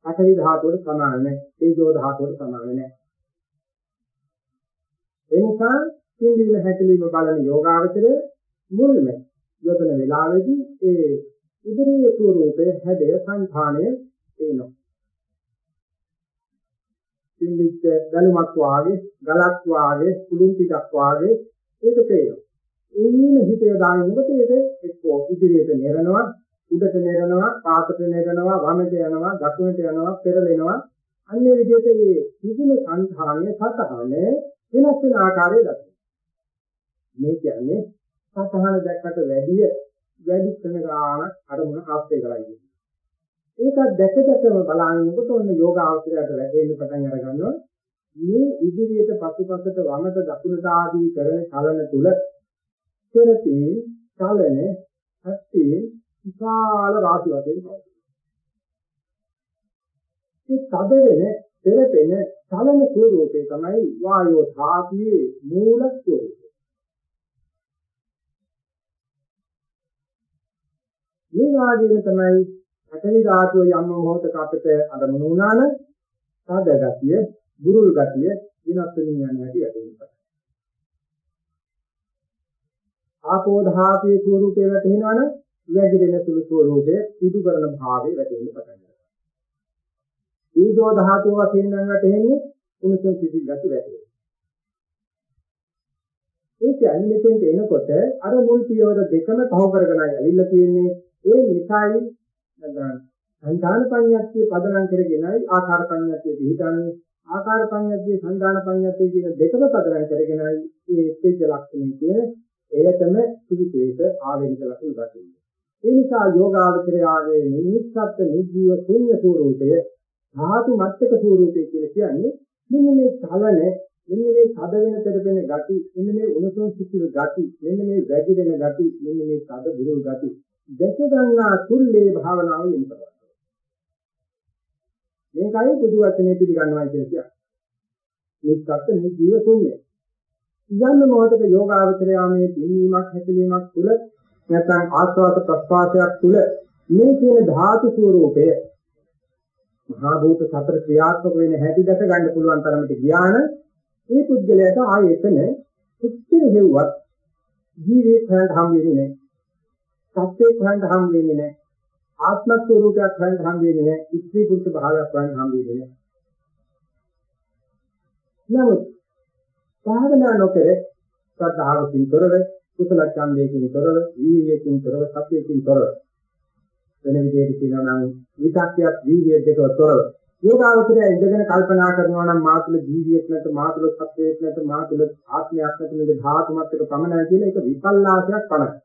පඨවි ධාතුවට සමාන නැහැ. තේජෝ ධාතුවට සමාන නැහැ. ඒ නිසා සිඳීම හැකලීම බලන යෝගාවචරය මුල්ම යොදන වෙලාවේදී ඒ ඉදිරියේ ස්වરૂපයේ හැඩය සංඛාණය පේනවා. සිඳිච්ච ගලමක් වාගේ, ගලක් වාගේ, කුළුම් ටිකක් වාගේ ඒක පේනවා. එන්නේ හිත යොදාගෙනකොට ඒක එක්කෝ ඉදිරියට නෙරනවා උඩට නෙරනවා පාතට නෙරනවා වමට යනවා දකුණට යනවා පෙරලෙනවා. අන්නේ විදිහට මේ විදුල සංඛාණය සතහන වෙනස් වෙන ආකාරය දක්වනවා මේ කියන්නේ සතහන දැක්කට වැඩිය වැඩි වෙන ගාන අරමුණ ආස්තේ කරලා ඉන්නේ ඒකත් දැක දැකම බලනකොට ඔන්න යෝග අවශ්‍යයට වැඩෙන්න පටන් අර ගන්නවා මේ ඉදිරියට පසුපසට වමට දකුණට ආදී කරන කලන තුල පෙරතේ චලන හත්යේ විශාල රාශි වශයෙන් පවතී. ඒ තද වෙන පෙරපෙන චලන ස්වરૂපේ තමයි වායෝ ධාතුවේ මූල ස්වરૂපය. මේ වාගේම තමයි පඨවි ධාතුව යම් මොහොතක අපිට අරමුණු වුණා නම් සාද ගතිය, බුරුල් ගතිය විනාශ වෙමින් යන හැටි වැටෙනවා. ආපෝ ධාතුවේ ස්වરૂපේ වැටෙනවා නම් වැගිරෙන සුළු ස්වરૂපයේ පිටු කරන භාවයේ වැටෙන්න පටන් ගන්නවා. ඊදෝ ධාතුව වශයෙන් නම් වැටෙන්නේ උණුසුම් සිසිල් ගති වැටෙනවා. ඒ කියන්නේ මෙතෙන්ට එනකොට අර මුල් පියවර දෙකම තව කරගෙන ඇවිල්ලා තියෙන්නේ ඒ නිසයි සංධාන පඤ්ඤාත්තිය පදනම් කරගෙනයි ආකාර පඤ්ඤාත්තිය පිළිගන්නේ. ආකාර පඤ්ඤාත්තිය සංධාන පඤ්ඤාත්තිය කියන දෙකම පදනම් කරගෙනයි මේ තේජ ලක්ෂණය කියන එයතම සුවිශේෂ ආවේනික ලක්ෂණ දකින්න. ඒ නිසා යෝගාවචරයාගේ නිමිත්තත් නිජීව ශුන්‍ය ස්වરૂපය ධාතු මත්තක ස්වરૂපය කියලා කියන්නේ මෙන්න මේ චලන මෙන්න මේ සද වෙන තෙරපෙන ගති මෙන්න මේ උණුසුම් සිසිල් ගති මෙන්න මේ වැඩි වෙන ගති මෙන්න මේ සද බුරුල් ගති දැක ගන්නා තුල්ලේ භාවනාව යොමු කරනවා. මේකයි බුදු වචනේ පිළිගන්නවා කියලා කියන්නේ. මේකත් මේ ජීව ශුන්‍යයි. ඉඳන් මොහොතක යෝගාවචරයාමේ පින්වීමක් හැකලීමක් තුල නැත්නම් ආස්වාද ප්‍රස්වාසයක් තුල මේ කියන ධාතු ස්වરૂපය මහා භූත සතර ක්‍රියාත්මක වෙන හැටි දැක ගන්න පුළුවන් තරමට ගියාන ඒ පුද්ගලයාට ආයෙතන උත්තර හේවත් ජීවේ ප්‍රයන්ත හම් වෙන්නේ නැහැ. සත්‍යේ ප්‍රයන්ත හම් වෙන්නේ නැහැ. ආත්ම ස්වરૂපයක් ප්‍රයන්ත හම් වෙන්නේ නැහැ. ඉස්ත්‍රි පුරුෂ භාවයක් ප්‍රයන්ත හම් වෙන්නේ නැහැ. නමුත් භාවනා නොකර ශ්‍රද්ධාවකින් තොරව කුසල ඡන්දයකින් තොරව වීර්යයෙන් තොරව සත්‍යයෙන් තොරව වෙන විදිහට කියනවා නම් විතක්කයක් වීර්ය දෙකව තොරව යෝගාවචරය ඉඳගෙන කල්පනා කරනවා නම් මාතුල ජීවියක් නැත මාතුල සත්‍යයක් නැත මාතුල ආත්මයක් නැත මේක ධාතුමත් එක පමණයි කියලා ඒක විපල්ලාසයක් පමණයි.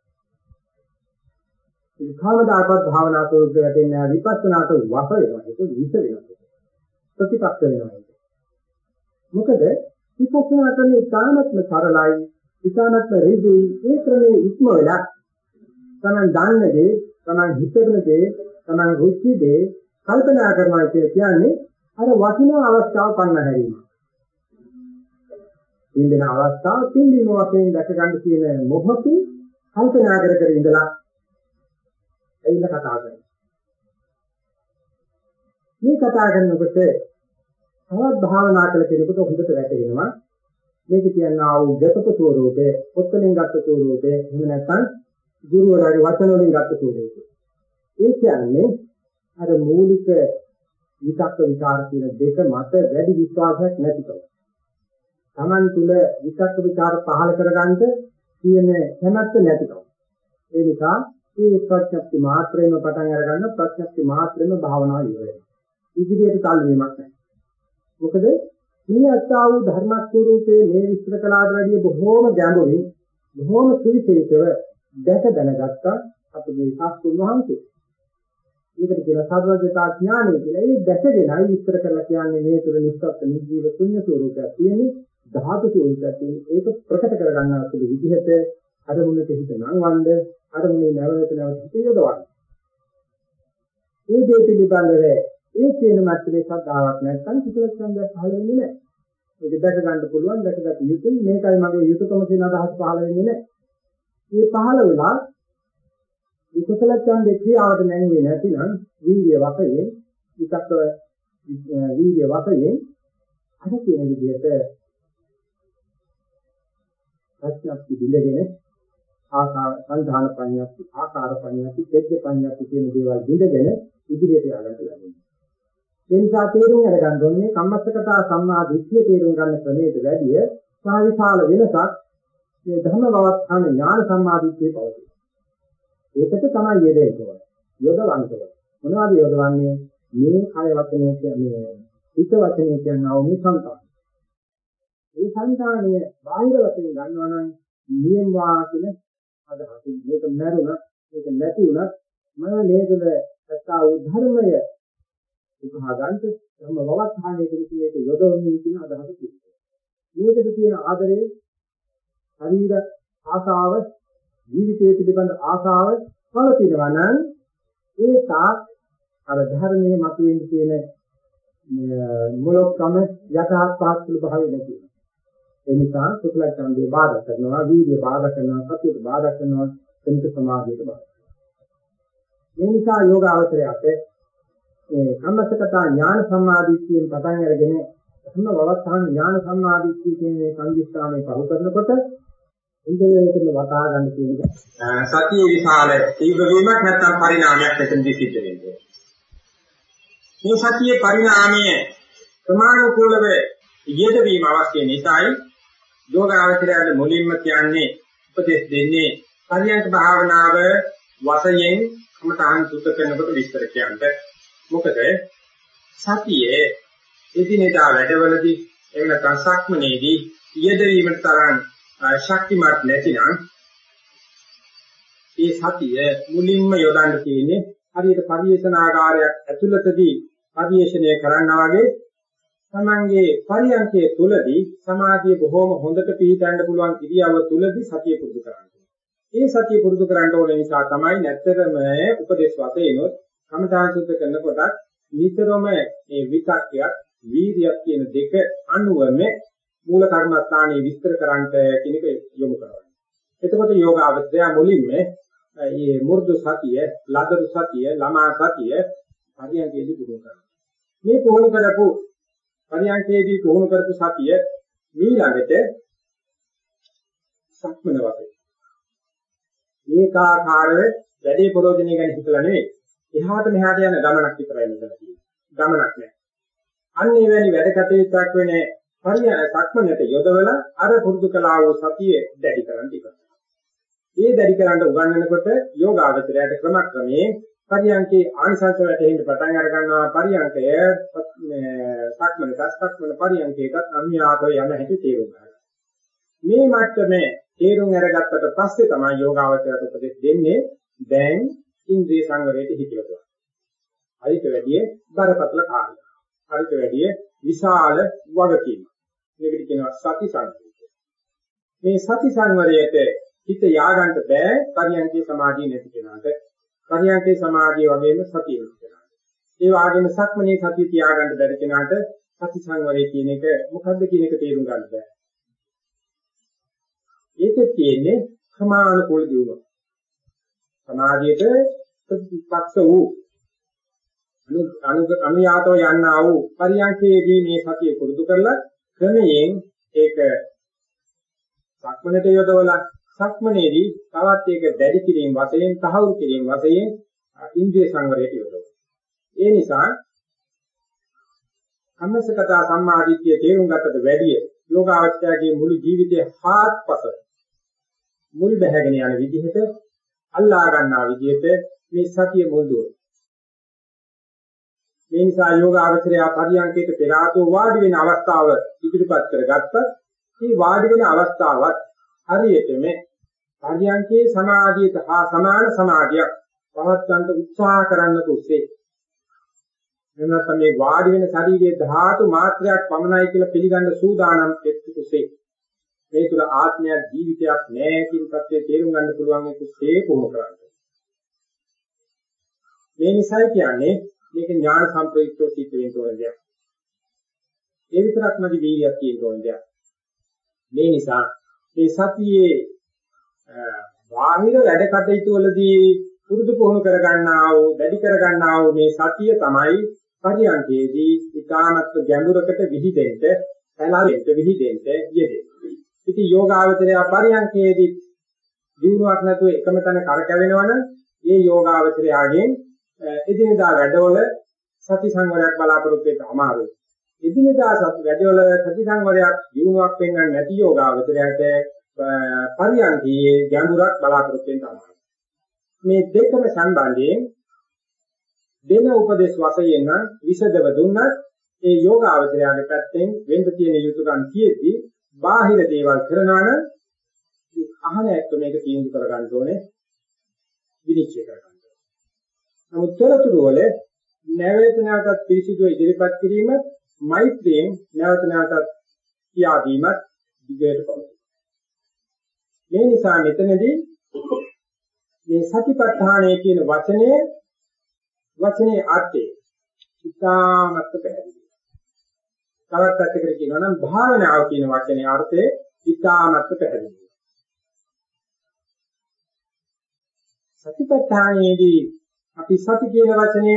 ඒ කාමදායකත් භාවනා ස්වරූපයට වැටෙන්නේ විපස්සනාට වස වෙනවා ඒක විස වෙනවා. ප්‍රතිපක්ෂ වෙනවා. මොකද විපස්සනා ක්‍රමයේ ඉතාමත්ම සරලයි ඉතාමත්ම ඍජුයි ඒ ක්‍රමයේ ඉක්ම වෙලා තමන් දන්න දේ තමන් හිතන දේ තමන් රුචි දේ කල්පනා කරනවා කියන්නේ අර වටිනා අවස්ථාව පන්න හැරීම. ඉන්දින අවස්ථාව තින්දීම වශයෙන් දැක ගන්න කියන මොහොතේ කල්පනා කර කර ඉඳලා ඇවිල්ලා කතා කරනවා. මේ කතා කරනකොට තවත් භාවනා කළ කෙනෙකුට හොඳට වැටෙනවා මේක කියනවා වූ ගතක ස්වරූපේ, ඔත්තලෙන් ගත ස්වරූපේ, එහෙම නැත්නම් ගුරුවරයාගේ වචන වලින් ගත ස්වරූපේ. ඒ කියන්නේ අර මූලික විතක්ක විචාර කියන දෙක මත වැඩි විශ්වාසයක් නැතිකම. Taman තුල විතක්ක විචාර පහල කරගන්න තියෙන කැමැත්ත නැතිකම. ඒ නිසා මේ ප්‍රඥප්ති මාත්‍රයෙන්ම පටන් අරගන්න ප්‍රඥප්ති මාත්‍රයෙන්ම භාවනාව ඉවරයි. ඉදිරියට තල් වීමක් නැහැ. මොකද මේ අත්තා වූ ධර්ම ස්වરૂපයේ මේ විස්තර කළාට වැඩිය බොහෝම ගැඹුරින් බොහෝම සුවිශේෂව දැක දැනගත්තා අපේ ශාස්ත්‍රඥ වහන්සේ. ඒකට කියන සර්වඥතා ඥානය කියලා. ඒ දැකගෙනයි විස්තර කරලා කියන්නේ මේ තුර නිස්සත්ත්ව නිජීව ශුන්‍ය ස්වરૂපයක් තියෙන්නේ ධාතු ස්වરૂපයක් තියෙන්නේ. ඒක ප්‍රකට කරගන්නා සුළු විදිහට අරමුණට හිත නංවන්න අරමුණේ නැවත නැවත හිත යොදවන්න. ඒ දේ පිළිබඳව ඒ කියන මැත්තේ ශ්‍රද්ධාවක් නැත්නම් කිසිවක් ඡන්දයක් පහළ වෙන්නේ නැහැ. ඒක දැක ගන්න පුළුවන් දැකගත යුතුයි මේකයි මගේ යුතුයකම කියන අදහස පහළ වෙන්නේ නැහැ. මේ පහළ වෙලා විකසල ඡන්දේ ක්‍රියාවට නැංවේ නැතිනම් වීර්ය වශයෙන් විතක්ක වීර්ය වශයෙන් අර කියන විදිහට ප්‍රශ්නක් බිඳගෙන ආකාර සංධාන පඤ්ඤාති ආකාර පඤ්ඤාති තෙජ්ජ පඤ්ඤාති කියන දේවල් බිඳගෙන ඉදිරියට යන්නට ලැබෙනවා. ඒ නිසා තේරුම් අරගන්න ඕනේ කම්මස්සකතා සම්මා දිට්ඨිය තේරුම් ගන්න ක්‍රමයට වැඩිය සාවිශාල වෙනසක් මේ ධර්ම බවත්හන ඥාන සම්මා දිට්ඨිය පවතී. ඒකට තමයි යෙදෙන්න ඕනේ. යොදවන්න ඕනේ. මොනවද යොදවන්නේ? මේ කය වචනේ කියන්නේ හිත වචනේ කියනවා මේ සංකාර. මේ සංකාණය බාහිර වශයෙන් ගන්නවා නම් නියමවා කියන අදහසින් මේක මරුණා මේක නැති වුණා මම නේදල සත්‍ය ධර්මය උකහා ගන්නට ධර්ම වවත්හානයේ කියන එක යොදවන්නේ කියන අදහස තියෙනවා. මේකට තියෙන ආදරය ශරීර ආසාව ජීවිතය පිළිබඳ ආසාව පවතිනවා නම් ඒ තාක් අර ධර්මයේ මතුවෙන්න තියෙන මොලොක්කම යටහත් පහත් භාවය නැති වෙනවා. ඒ නිසා කුසල ඡන්දේ බාධා කරනවා, වීර්ය බාධා කරනවා, සතියට බාධා කරනවා, සංක සමාධියට බාධා. මේ නිසා යෝග අවතරයට මේ කම්මසකතා ඥාන සම්මාදිට්ඨියෙන් පටන් අරගෙන ධර්ම වවත්තාන ඥාන සම්මාදිට්ඨිය කියන මේ සංදිස්ථානය පහු කරනකොට ඉන්ද්‍රියයටම වටා ගන්න තියෙන සතිය විශාල තීව්‍ර වීමක් නැත්නම් පරිණාමයක් එතනදී සිද්ධ වෙන්නේ. මේ සතියේ පරිණාමය ප්‍රමාණිකූලව යෙදවීම අවශ්‍ය නිසායි යෝගාවචරයට මුලින්ම කියන්නේ උපදෙස් දෙන්නේ පරියන්ක භාවනාව වශයෙන් කමතහන් සුද්ධ කරනකොට විස්තර කියන්නේ. මොකද සතියේ එදිනෙදා වැඩවලදී එහෙම නැත්නම් සක්මනේදී යෙදවීමට තරම් ශක්තිමත් නැතිනම් ඒ සතිය මුලින්ම යොදන්න තියෙන්නේ හරියට පරිේශනාකාරයක් ඇතුළතදී පරිේශණය කරනවා වගේ තමන්ගේ පරියන්කයේ තුලදී සමාධිය බොහොම හොඳට පිහිටන්න පුළුවන් ඉරියව්ව තුලදී සතිය පුරුදු කරන්න. ඒ සතිය පුරුදු කරන්න ඕන නිසා තමයි නැත්තරම උපදේශ වශයෙන්ොත් කමඨාන් සුද්ධ කරනකොට නිතරම මේ විතක්කයක් වීර්යයක් කියන දෙක අනුවම මූල කර්මස්ථානයේ විස්තර කරන්නට කෙනෙක් යොමු කරනවා. එතකොට යෝග අවශ්‍ය මුලින්ම මේ මුර්ධ සතිය, ලදරු සතිය, ළමා සතිය පරියන්කේදී පුරුදු කරනවා. මේ පුහුණු කරපු පරියන්කේදී පුහුණු කරපු සතිය ඊළඟට සක්මන වගේ. ඒකාකාරව වැඩි ප්‍රෝජනය ගැන හිතලා නෙවෙයි. එහාට මෙහාට යන ගමනක් විතරයි මෙතන තියෙන්නේ. ගමනක් නෑ. අන්න ඒ වැනි වැඩ කටයුත්තක් වෙන්නේ පරියන සක්මනට යොදවලා අර පුරුදු කළා වූ සතිය දැඩි කරන් ඉවරයි. ඒ දැඩි කරන්න උගන්වනකොට යෝගාවචරයට ක්‍රමක්‍රමයෙන් පරියන්කේ ආනිසංස වැටෙන්න පටන් අර ගන්නවා පරියන්කය සක්මනට සක්මන පරියන්කේකට අන්‍යාතව යන හැටි තේරුම් ගන්නවා. මේ මට්ටමේ තේරුම් අරගත්තට පස්සේ තමයි යෝගාවචරයට උපදෙස් දෙන්නේ දැන් ඉන්ද්‍රිය සංවරයට හිතවතුවා. අරිට වැඩිය බරපතල කාර්යය. අරිට වැඩිය විශාල වගකීමක්. මේකට කියනවා සති සංවරය. මේ සති සංවරයට හිත ය아가න්න බෑ පරියන්කේ සමාධිය නැති කෙනාට. පරියන්කේ සමාධිය වගේම සතිය නැති කෙනාට. ඒ වගේම සක්මනේ සතිය තියාගන්න බැරි කෙනාට සති සංවරය කියන එක මොකද්ද කියන එක තේරුම් ගන්න බෑ. ඒකෙත් තියෙන්නේ සමානුකූල දියුණුව. සමාධියට ප්‍රතිපක්ෂ වූ අනු අනුයාතව යන්නා වූ පරියන්කේදී මේ සතිය පුරුදු කරලා ක්‍රමයෙන් ඒක සක්මනට යොදවලා සක්මනේදී තවත් ඒක දැඩි කිරීම වශයෙන් තහවුරු කිරීම වශයෙන් ඉන්ද්‍රිය සංවරයට යොදවනවා. ඒ නිසා කම්මසකතා සම්මාදිට්ඨිය තේරුම් ගන්නට වැඩිය යෝගාවචරයේ මුළු ජීවිතයේ හාත්පස මුල් බැහැගෙන යන විදිහට අල්ලා ගන්නා විදිහට මේ සතිය මුල් දුවන. මේ නිසා යෝගාවචරය පරියන්කයට පෙර ආතෝ වාඩි වෙන අවස්ථාව ඉදිරිපත් කරගත්තත් මේ වාඩි වෙන අවස්ථාවත් හරියටම පරියන්කේ සමාධියට හා සමාන සමාධියක් පවත්වන්න උත්සාහ කරන්න කුස්සේ එන්නත් මේ වාඩි වෙන ශරීරයේ ධාතු මාත්‍රයක් පමණයි කියලා පිළිගන්න සූදානම් වෙච්ච කුස්සේ මේ තුල ආත්මයක් ජීවිතයක් නැහැ කියන පැත්තේ තේරුම් ගන්න පුළුවන් එක සේ කොහොම කරන්නේ. මේ නිසයි කියන්නේ මේක ඥාන සම්ප්‍රයුක්තව සිද්ධ වෙන්න ඕන දෙයක්. ඒ විතරක් නැති වීර්යයක් තියෙන්න ඕන දෙයක්. මේ නිසා මේ සතියේ බාහිර වැඩ කටයුතු වලදී පුරුදු පුහුණු කර ගන්නා වූ දැඩි කර ගන්නා වූ මේ සතිය තමයි පරියන්කේදී ඊකානත්ව ගැඹුරකට විහිදෙන්න, පැලරෙන්න විහිදෙන්න යෙදෙන්නේ. ඉතින් යෝගාවචරය පරියන්කේදී දිනුවක් නැතුව එකම තැන කරකැවෙනවනම් ඒ යෝගාවචරයාගෙන් එදිනෙදා වැඩවල සති සංවරයක් බලාපොරොත්තු වෙන්න අමාරුයි. එදිනෙදා සති වැඩවල සති සංවරයක් දිනුවක් වෙන්න නැති යෝගාවචරයට පරියන්කේ ගැඹුරක් බලාපොරොත්තු වෙන්න අමාරුයි. මේ දෙකම සම්බන්ධයෙන් දෙන උපදේශ වශයෙන් නම් විසදව දුන්නත් ඒ යෝගාවචරයාගේ පැත්තෙන් වෙන්න තියෙන යුතුයකම් තියෙද්දී බාහිර දේවල් කරනවා නම් මේ අහන ඇත්ත මේක තීන්දුව කර ගන්න ඕනේ විනිශ්චය කර ගන්න ඕනේ. නමුත් තොරතුරු වල නැවත නැවතත් පිළිසිදුව ඉදිරිපත් කිරීම මෛත්‍රියෙන් නැවත නැවතත් කියා දීමත් දිගට පවතී. මේ නිසා මෙතනදී මේ සතිපට්ඨානය කියන වචනය වචනේ අර්ථය ඉතාමත් පැහැදිලි. තවත් පැත්තකට කියනවා නම් භාවනාව කියන වචනේ අර්ථය ඉතාමත් පැහැදිලි. සතිපට්ඨානයේදී අපි සති කියන වචනය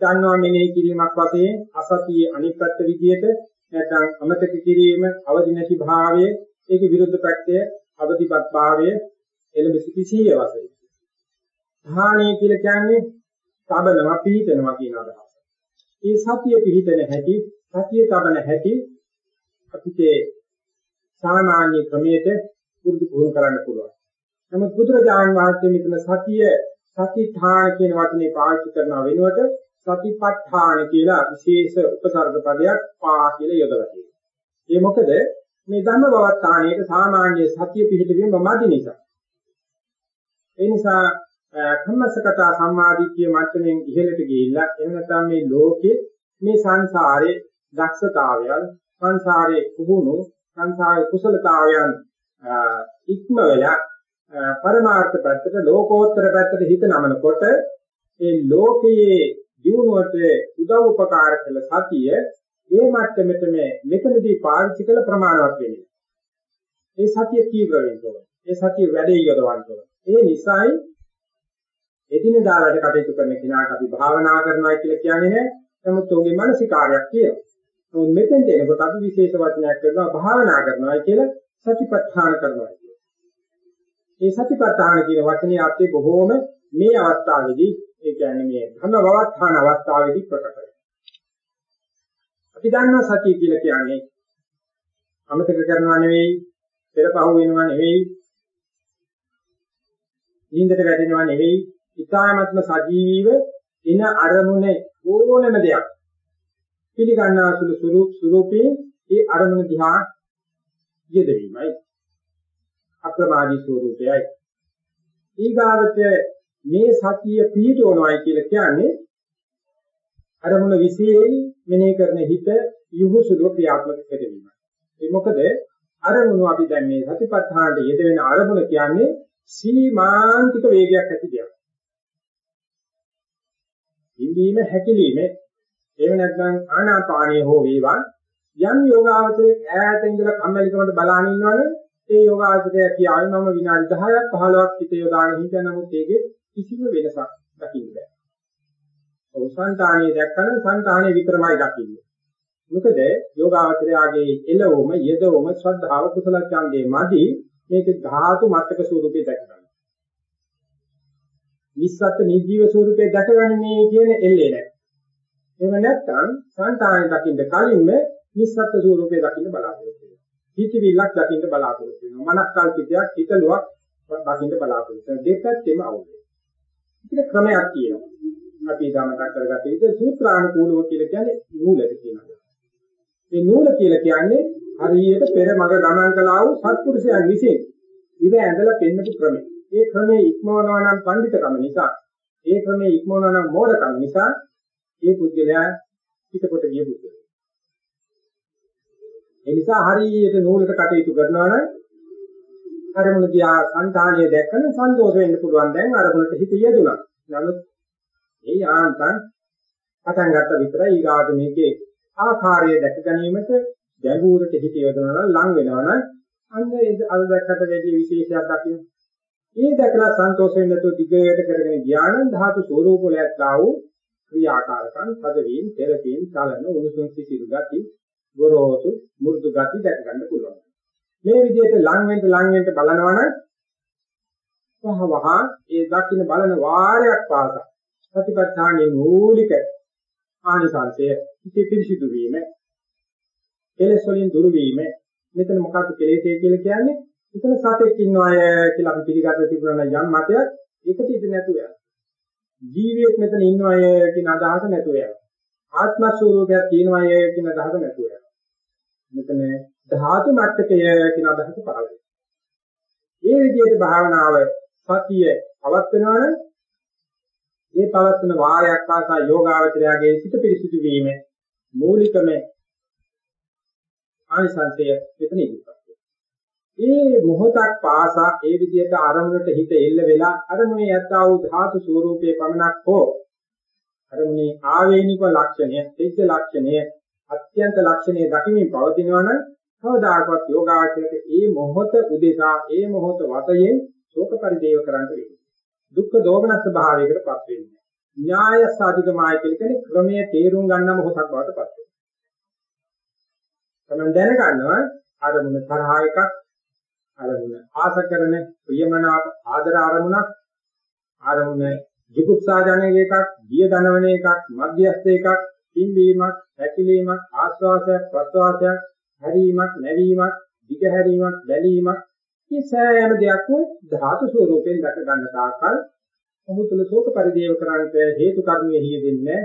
දන්නවා මෙනෙහි කිරීමක් වශයෙන් අසතියේ අනිත් පැත්ත විදිහට නැත්නම් අමතක කිරීම අවදි නැති භාවය ඒකේ විරුද්ධ පැත්තය අවදිපත් භාවය එළඹ සිටිසිය වශයෙන්. ධානය කියලා කියන්නේ තබනවා පිහිටනවා කියන අදහස. මේ සතිය පිහිටන හැටි සතිය තබන හැටි අපිට සාමාන්‍ය ක්‍රමයට පුරුදු පුහුණු කරන්න පුළුවන්. නමුත් බුදුරජාණන් වහන්සේ මෙතන සතිය සතිඨාන කියන වචනේ පාවිච්චි කරන වෙනුවට සතිපට්ඨාන කියලා විශේෂ උපසර්ග පදයක් පා කියලා යොදලා තියෙනවා. ඒ මොකද මේ ධම්ම බවත්තාණයට සාමාන්‍ය සතිය පිහිටවීම මදි නිසා. ඒ නිසා කම්මසකත සම්මාදිට්ඨිය මට්ටමින් ඉහළට ගිහිල්ලා එහෙම නැත්නම් මේ ලෝකේ මේ සංසාරේ දක්ෂතාවයන් සංසාරේ කුහුණු සංසාරේ කුසලතාවයන් ඉක්ම වෙලා පරමාර්ථ පැත්තට ලෝකෝත්තර පැත්තට හිත නමනකොට ඒ ලෝකයේ දිනුවට උදව් උපකාර කළ සතිය ඒ මට්ටමෙට මේ මෙතනදී පාවිච්චි කළ ප්‍රමාණවත් වෙන්නේ. ඒ සතිය තීව්‍ර වෙන්න ඕන. ඒ සතිය වැඩි යොදවන්න ඕන. ඒ නිසායි එදිනදා වැඩ කටයුතු කරන කෙනාට අපි භාවනා කරනවා කියලා කියන්නේ නෑ. නමුත් ඔහුගේ මානසිකාරයක් තියෙනවා. නමුත් මෙතෙන්ට එනකොට අපි විශේෂ වචනයක් කරනවා භාවනා කරනවා කියලා සතිපට්ඨාන කරනවා කියලා. මේ සතිපට්ඨාන කියන වචනේ අර්ථය බොහෝම මේ අවස්ථාවේදී ඒ කියන්නේ මේ ධම්ම වවත්තාන අවස්ථාවේදී ප්‍රකට වෙනවා. අපි දන්නවා සතිය කියලා කියන්නේ අමතක කරනවා නෙවෙයි, පෙරපහුව වෙනවා නෙවෙයි, නිින්දට වැටෙනවා නෙවෙයි, ඊ타ත්ම සජීවීව එන අරමුණේ ඕනම දෙයක් පිළිගන්නාසුළු ස්වරූපේ ඒ අරමුණ දිහා යෙදවීමයි අප්‍රමාදී ස්වරූපයයි. ඊගාවට මේ සතිය පිහිටවනවායි කියලා කියන්නේ අරමුණ විශේෂයි මෙනෙහි කරන හිත යොහුසුලෝ ක්‍රියාත්මක කරවීමයි. ඒ මොකද අරමුණ අපි දැන් මේ සතිපට්ඨානට යෙදෙන අරමුණ කියන්නේ සීමාන්තික වේගයක් ඇති දෙයක්. ඉඳීම හැකිලිම එහෙම නැත්නම් ආනාපානිය හෝ වේවා යම් යෝගාවචරයේ ඈත ඉඳලා කම්මැලිකමට බලාගෙන ඉන්නවනේ ඒ යෝගාවචරය කියාවේ මම විනාඩි 10ක් 15ක් හිත යොදාගෙන හිටිය නමුත් ඒකේ කිසිම වෙනසක් දකින්න බෑ. ඔව් සංතානිය දැක්කම සංතානිය විතරමයි දකින්නේ. මොකද යෝගාවචරයාගේ එළවම යෙදවම ශ්‍රද්ධාව කුසල ඡන්දේ මදි මේක ධාතු මත්තක ස්වරූපේ දැක ගන්න. නිස්සත් නිජීව ස්වරූපේ දැකගන්නේ කියන එල්ලේ නැහැ. එහෙම නැත්නම් සංතානෙ දකින්න කලින්ම නිස්සත් ස්වරූපේ දකින්න බලාපොරොත්තු වෙනවා. හිතවිල්ලක් දකින්න බලාපොරොත්තු වෙනවා. මනස්කල්පිතයක් හිතලුවක් දකින්න බලාපොරොත්තු වෙනවා. දෙපැත්තෙම අවුලයි. ඒක ක්‍රමයක් තියෙනවා. අපි ධමතක් කරගත්ත විදිහ සූත්‍රානුකූලව කියලා කියන්නේ නූලට කියනවා. මේ නූල කියලා කියන්නේ හරියට පෙර මග ගමන් කළා වූ සත්පුරුෂයන් විසින් ඉව ඇඳලා පෙන්නපු ක්‍රමය. ඒ ක්‍රමයේ ඉක්මවනවා නම් පඬිතකම නිසා, ඒ ක්‍රමයේ ඉක්මවනවා නම් මෝඩකම නිසා, ඒ පුද්ගලයා පිටකොට ගිය පුද්ගලයා. ඒ නිසා හරියට නූලට කටයුතු කරනවා නම් අරමුණ දිහා සංධානය දැක්කම සන්තෝෂ වෙන්න පුළුවන් දැන් අරමුණට හිත යෙදුණා. නමුත් ඒ යාන්තම් පටන් ගත්ත විතරයි ඊගාට මේකේ ආකාරය දැක ගැනීමට ගැඹුරට හිත යොදනවා නම් ලං වෙනවා නම් අන්න ඒ අර දැක්කට වැඩි විශේෂයක් දකින්න. ඒ දැකලා සන්තෝෂ වෙන්න තු දිගට කරගෙන ඥානන් ධාතු ස්වરૂප වලට ආ වූ ක්‍රියාකාරකම් පදවීම් පෙරපීම් චලන උණුසුම් සිසිල් ගති ගොරෝසු මු르දු ගති දැක ගන්න පුළුවන්. මේ විදිහට ලං වෙන්න ලං වෙන්න බලනවනම් වහවහ ඒ දකින්න බලන වාරයක් පාසා ප්‍රතිපත්තානේ මූලික ආනිසංසය ඉති පිරිසිදු වීම කෙලෙස් වලින් දුරු වීම මෙතන මොකක්ද කෙලෙසේ කියලා කියන්නේ එතන සතෙක් ඉන්නවය කියලා අපි පිළිගන්න තිබුණා නම් යම් මතයක් ඒකට ඉඳ නැතුව යනවා. ජීවියෙක් මෙතන ඉන්නවය කියන අදහස නැතුව යනවා. ආත්ම ස්වરૂපයක් තියෙනවය කියන අදහස නැතුව යනවා. මෙතන ධාතු මට්ටකය කියන අදහස පහළ වෙනවා. මේ විදිහට භාවනාව සතිය පවත්වනවනම් ඒ පවත්වන වාරයක් පාසා යෝගාවචරයාගේ සිත පිරිසිදු වීම මූලිකම ආනිසංසය මෙතන ඉදිරිපත් ඒ මොහොතක් පාසා ඒ විදිහට අරමුණට හිත එල්ල වෙලා අරමුණේ යත්තා වූ ධාතු ස්වરૂපයේ පමණක් හෝ අරමුණේ ආවේනික ලක්ෂණය, සිද්ධ ලක්ෂණය, අත්‍යන්ත ලක්ෂණය දකිමින් පවතිනවනම් කවදාකවත් යෝගාචරයට ඒ මොහොත උදෙසා ඒ මොහොත වතයෙන් ශෝක පරිදේව කරන්න වෙන්නේ. දුක්ඛ දෝමනස් භාවයකටපත් වෙන්නේ. න්‍යාය සාධිකමාය කියන්නේ ක්‍රමයේ තේරුම් ගන්න මොහොතක් බවටපත් වෙනවා. තමයි දැනගන්නවා අරමුණ තරහ එකක් අරමුණ ආස කරන ප්‍රියමනාප ආදර අරමුණක් අරමුණ ජිගුප්සාජනක එකක් ගිය දනවන එකක් මධ්‍යස්ථ එකක් පිම්බීමක් හැකිලීමක් ආස්වාසයක් ප්‍රස්වාසයක් හැරීමක් නැවීමක් දිග හැරීමක් බැලීමක්. මේ සෑම දෙයක්ම ධාතු ස්වරූපයෙන් දැක ගන්න තාක්කල් ඔහු තුල ශෝක පරිදේව කරන්නට හේතු කර්මයේ හියෙන්නේ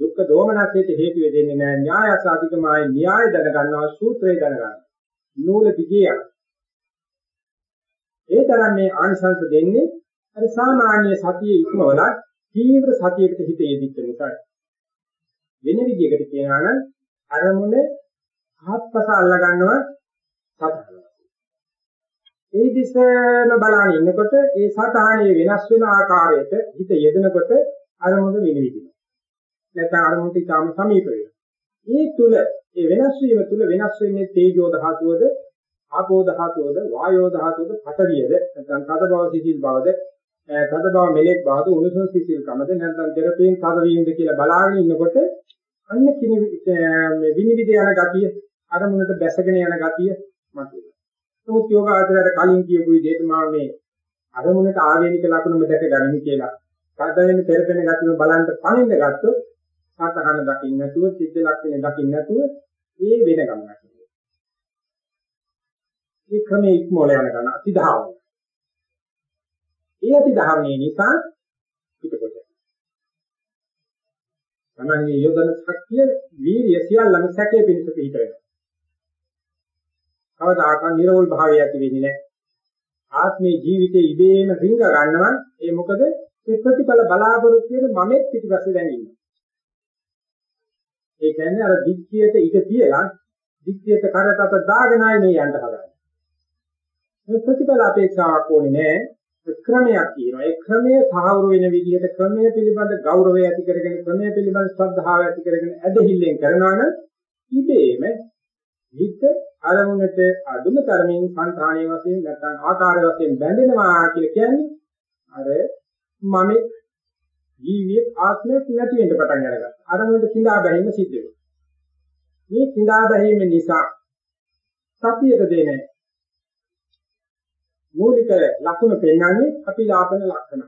දුක්ඛ දෝමනසයට හේතු වෙන්නේ නැහැ. න්‍යාය සාධිකමයි න්‍යාය දැනගන්නවා සූත්‍රය දැනගන්නවා. නූල දිගේ යනවා ඒ තරම් මේ ආනිසංස දෙන්නේ අර සාමාන්‍ය සතිය ඉක්මවලා තීව්‍ර සතියකට හිත යෙදිච්ච නිසා වෙන විදිහකට කියනවා නම් අරමුණ ආත්පස අල්ල ගන්නවා සතහන. ඒ දිශම බලන ඉන්නකොට ඒ සතහනේ වෙනස් වෙන ආකාරයට හිත යෙදෙනකොට අරමුණ විනිවිදිනවා. නැත්නම් අරමුණට ඉතාම සමීප වෙනවා. මේ තුල ඒ වෙනස් වීම තුල වෙනස් වෙන්නේ තේජෝ ධාතුවද ආපෝ ධාතුවද වායෝ ධාතුවද පඨවියද නැත්නම් තද බව සිසිල් බවද තද බව මෙලෙක් බවද උණුසුම් සිසිල් කමද නැත්නම් දෙරපේන් තද වීමද කියලා බලාගෙන ඉන්නකොට අන්න කිනි මේ විනිවිද යන ගතිය අරමුණට බැසගෙන යන ගතිය මතුවේ. නමුත් යෝගාචරයට කලින් කියපු විදිහට මම මේ අරමුණට ආවේනික ලක්ෂණම දැක ගනිමු කියලා. තද වෙන පෙරපෙන ගතිය බලන්න පණින්න ගත්තොත් සතහන දකින්න නැතුව සිද්ධ ලක්ෂණ දකින්න නැතුව ඒ වෙන ගමනක්. මේ ක්‍රමයේ ඉක්මවල යන ගමන අතිධාවන. ඒ අතිධාවනයේ නිසා පිටකොට. තමන්ගේ යොදන ශක්තිය වීර්ය සියල්ලම සැකේ පිණිස පිට වෙනවා. කවදාකවත් නිර්වෝල් භාවය ඇති වෙන්නේ නැහැ. ආත්මේ ජීවිතේ ඉබේම රිංග ගන්නවා. ඒ මොකද මේ ප්‍රතිඵල බලාපොරොත්තු වෙන මමෙක් පිටිපස්සේ දැන් ඉන්නවා. ඒ කියන්නේ අර දික්කියට ඉඳ තියලා දික්කියට කරකට දාගෙනයි මේ යන්න හදන්නේ. මේ ප්‍රතිඵල අපේක්ෂාවක් ඕනේ නෑ. ක්‍රමයක් තියෙනවා. ඒ ක්‍රමයේ සාහවරු වෙන විදිහට ක්‍රමයේ පිළිබඳ ගෞරවය ඇති කරගෙන ක්‍රමයේ පිළිබඳ ශ්‍රද්ධාව ඇති කරගෙන ඇදහිල්ලෙන් කරනවා නම් ඉබේම හිත අරමුණට අදුම තරමින් සංඛාණයේ වශයෙන් නැත්නම් ආකාර වශයෙන් බැඳෙනවා කියලා කියන්නේ අර මමෙක් ජීවියේ ආත්මයක් නැති වෙන්න පටන් ගන්නවා. අරමුණට කිඳා බැහිම සිද්ධ වෙනවා. මේ කිඳා බැහිම නිසා සතියට දෙන්නේ මූලික ලක්ෂණ පෙන්වන්නේ අපි ලාපන ලක්ෂණ.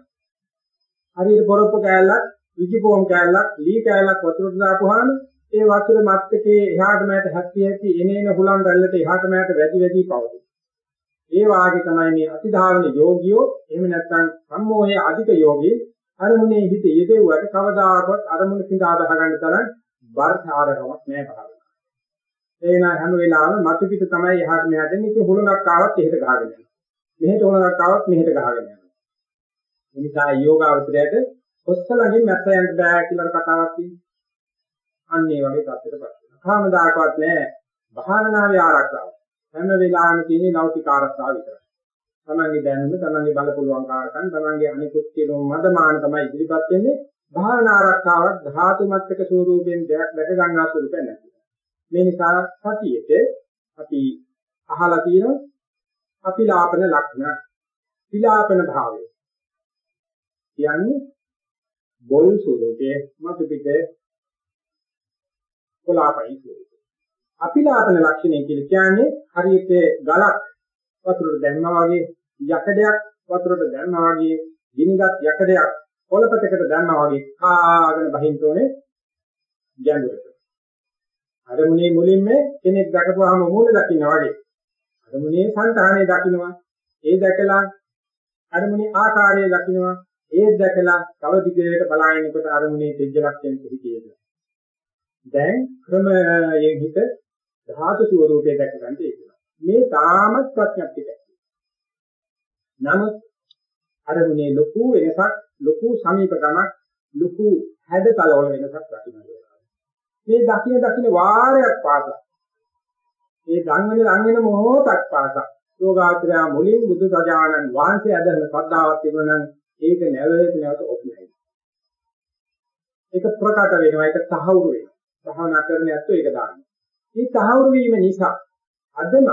හරියට පොරොප්ප කෑල්ලක්, විජිපෝම් කෑල්ලක්, ලී කෑල්ලක් වතුරට දාපුවාම ඒ වතුර මත්තකේ එහාට මෙහාට හැප්පි හැප්පි එනේන හුලං රැල්ලට එහාට මෙහාට වැඩි වැඩි පවතී. ඒ වාගේ තමයි මේ අතිධාවන යෝගියෝ එහෙම නැත්නම් සම්මෝහයේ අධික යෝගී අරමුණේ හිත යෙදෙව්වට කවදාකවත් අරමුණ සිඳා බහ ගන්න තරම් බර්ධාරකමක් නැහැ බලන්න. ඒ නා හැම වෙලාවෙම මතු පිට තමයි එහාට මෙහාට එන්නේ. ඉතින් හුලඟක් ආවත් එහෙට ගහගෙන යනවා. මෙහෙට හුලඟක් ආවත් මෙහෙට ගහගෙන යනවා. ඒ නිසා යෝගාවචරයට ඔස්සලකින් මැස්ස යන්න බෑ කියලා කතාවක් තියෙනවා. අන්න ඒ වගේ තත්ත්වයකටපත් වෙනවා. කාමදායකවත් නෑ. භාවනාවේ ආරක්ෂාව. හැම වෙලාවෙම තියෙන්නේ ලෞකික ආරක්ෂාව විතරයි. තමන්ගේ දැනුම, තමන්ගේ බල පුළුවන් කාරකම්, තමන්ගේ අනිකුත් කියන මදමාන තමයි ඉදිරිපත් වෙන්නේ. භාවනා ආරක්ෂාවක් ධාතු මත්තක ස්වරූපයෙන් දෙයක් දැක ගන්නා ස්වරූපයක් නැති. මේ නිසා සතියේට අපි අහලා තියෙන අපිලාපන ලක්ෂණ, පිලාපන භාවය. කියන්නේ බොල් ස්වරූපයේ මත පිටේ කොලාපයි ස්වරූපය. අපිලාපන ලක්ෂණය කියලා කියන්නේ හරියට ගලක් වතුරට දැම්මා වගේ යකඩයක් වතුරට දැම්මා වගේ ගිනිගත් යකඩයක් පොළපතකට දැම්මා වගේ කාගෙන බහින්න ඕනේ ගැඹුරට. අරමුණේ මුලින්ම කෙනෙක් දැකපුවාම මූල දකින්න වගේ. අරමුණේ සංතානය දකින්නවා. ඒ දැකලා අරමුණේ ආකාරය දකින්නවා. ඒ දැකලා තව දිගට බලාගෙනකොට අරමුණේ දෙජ්ජලක් වෙන හිතේද. දැන් ක්‍රමයෙන් හිත ධාතු ස්වරූපේ දැක ගන්න තියෙනවා. මේ තාමත් ප්‍රඥප්ති දැක්ක. නමුත් අරමුණේ ලොකු වෙනසක්, ලොකු සමීපකමක්, ලොකු හැඩතල වල වෙනසක් දකින්නවා. මේ දකින්න දකින්න වාරයක් පාසා. මේ ධම්මනේ ළඟෙන මොහොතක් පාසා. යෝගාචරය මුලින් බුදු සජානන් වහන්සේ අදහන ශ්‍රද්ධාවක් තිබුණා නම් ඒක නැවත නැවත ඔප්නයි. ඒක ප්‍රකට වෙනවා, ඒක තහවුරු වෙනවා. භාවනා කරන ඇත්තෝ ඒක දාන්න. මේ තහවුරු වීම නිසා අද මම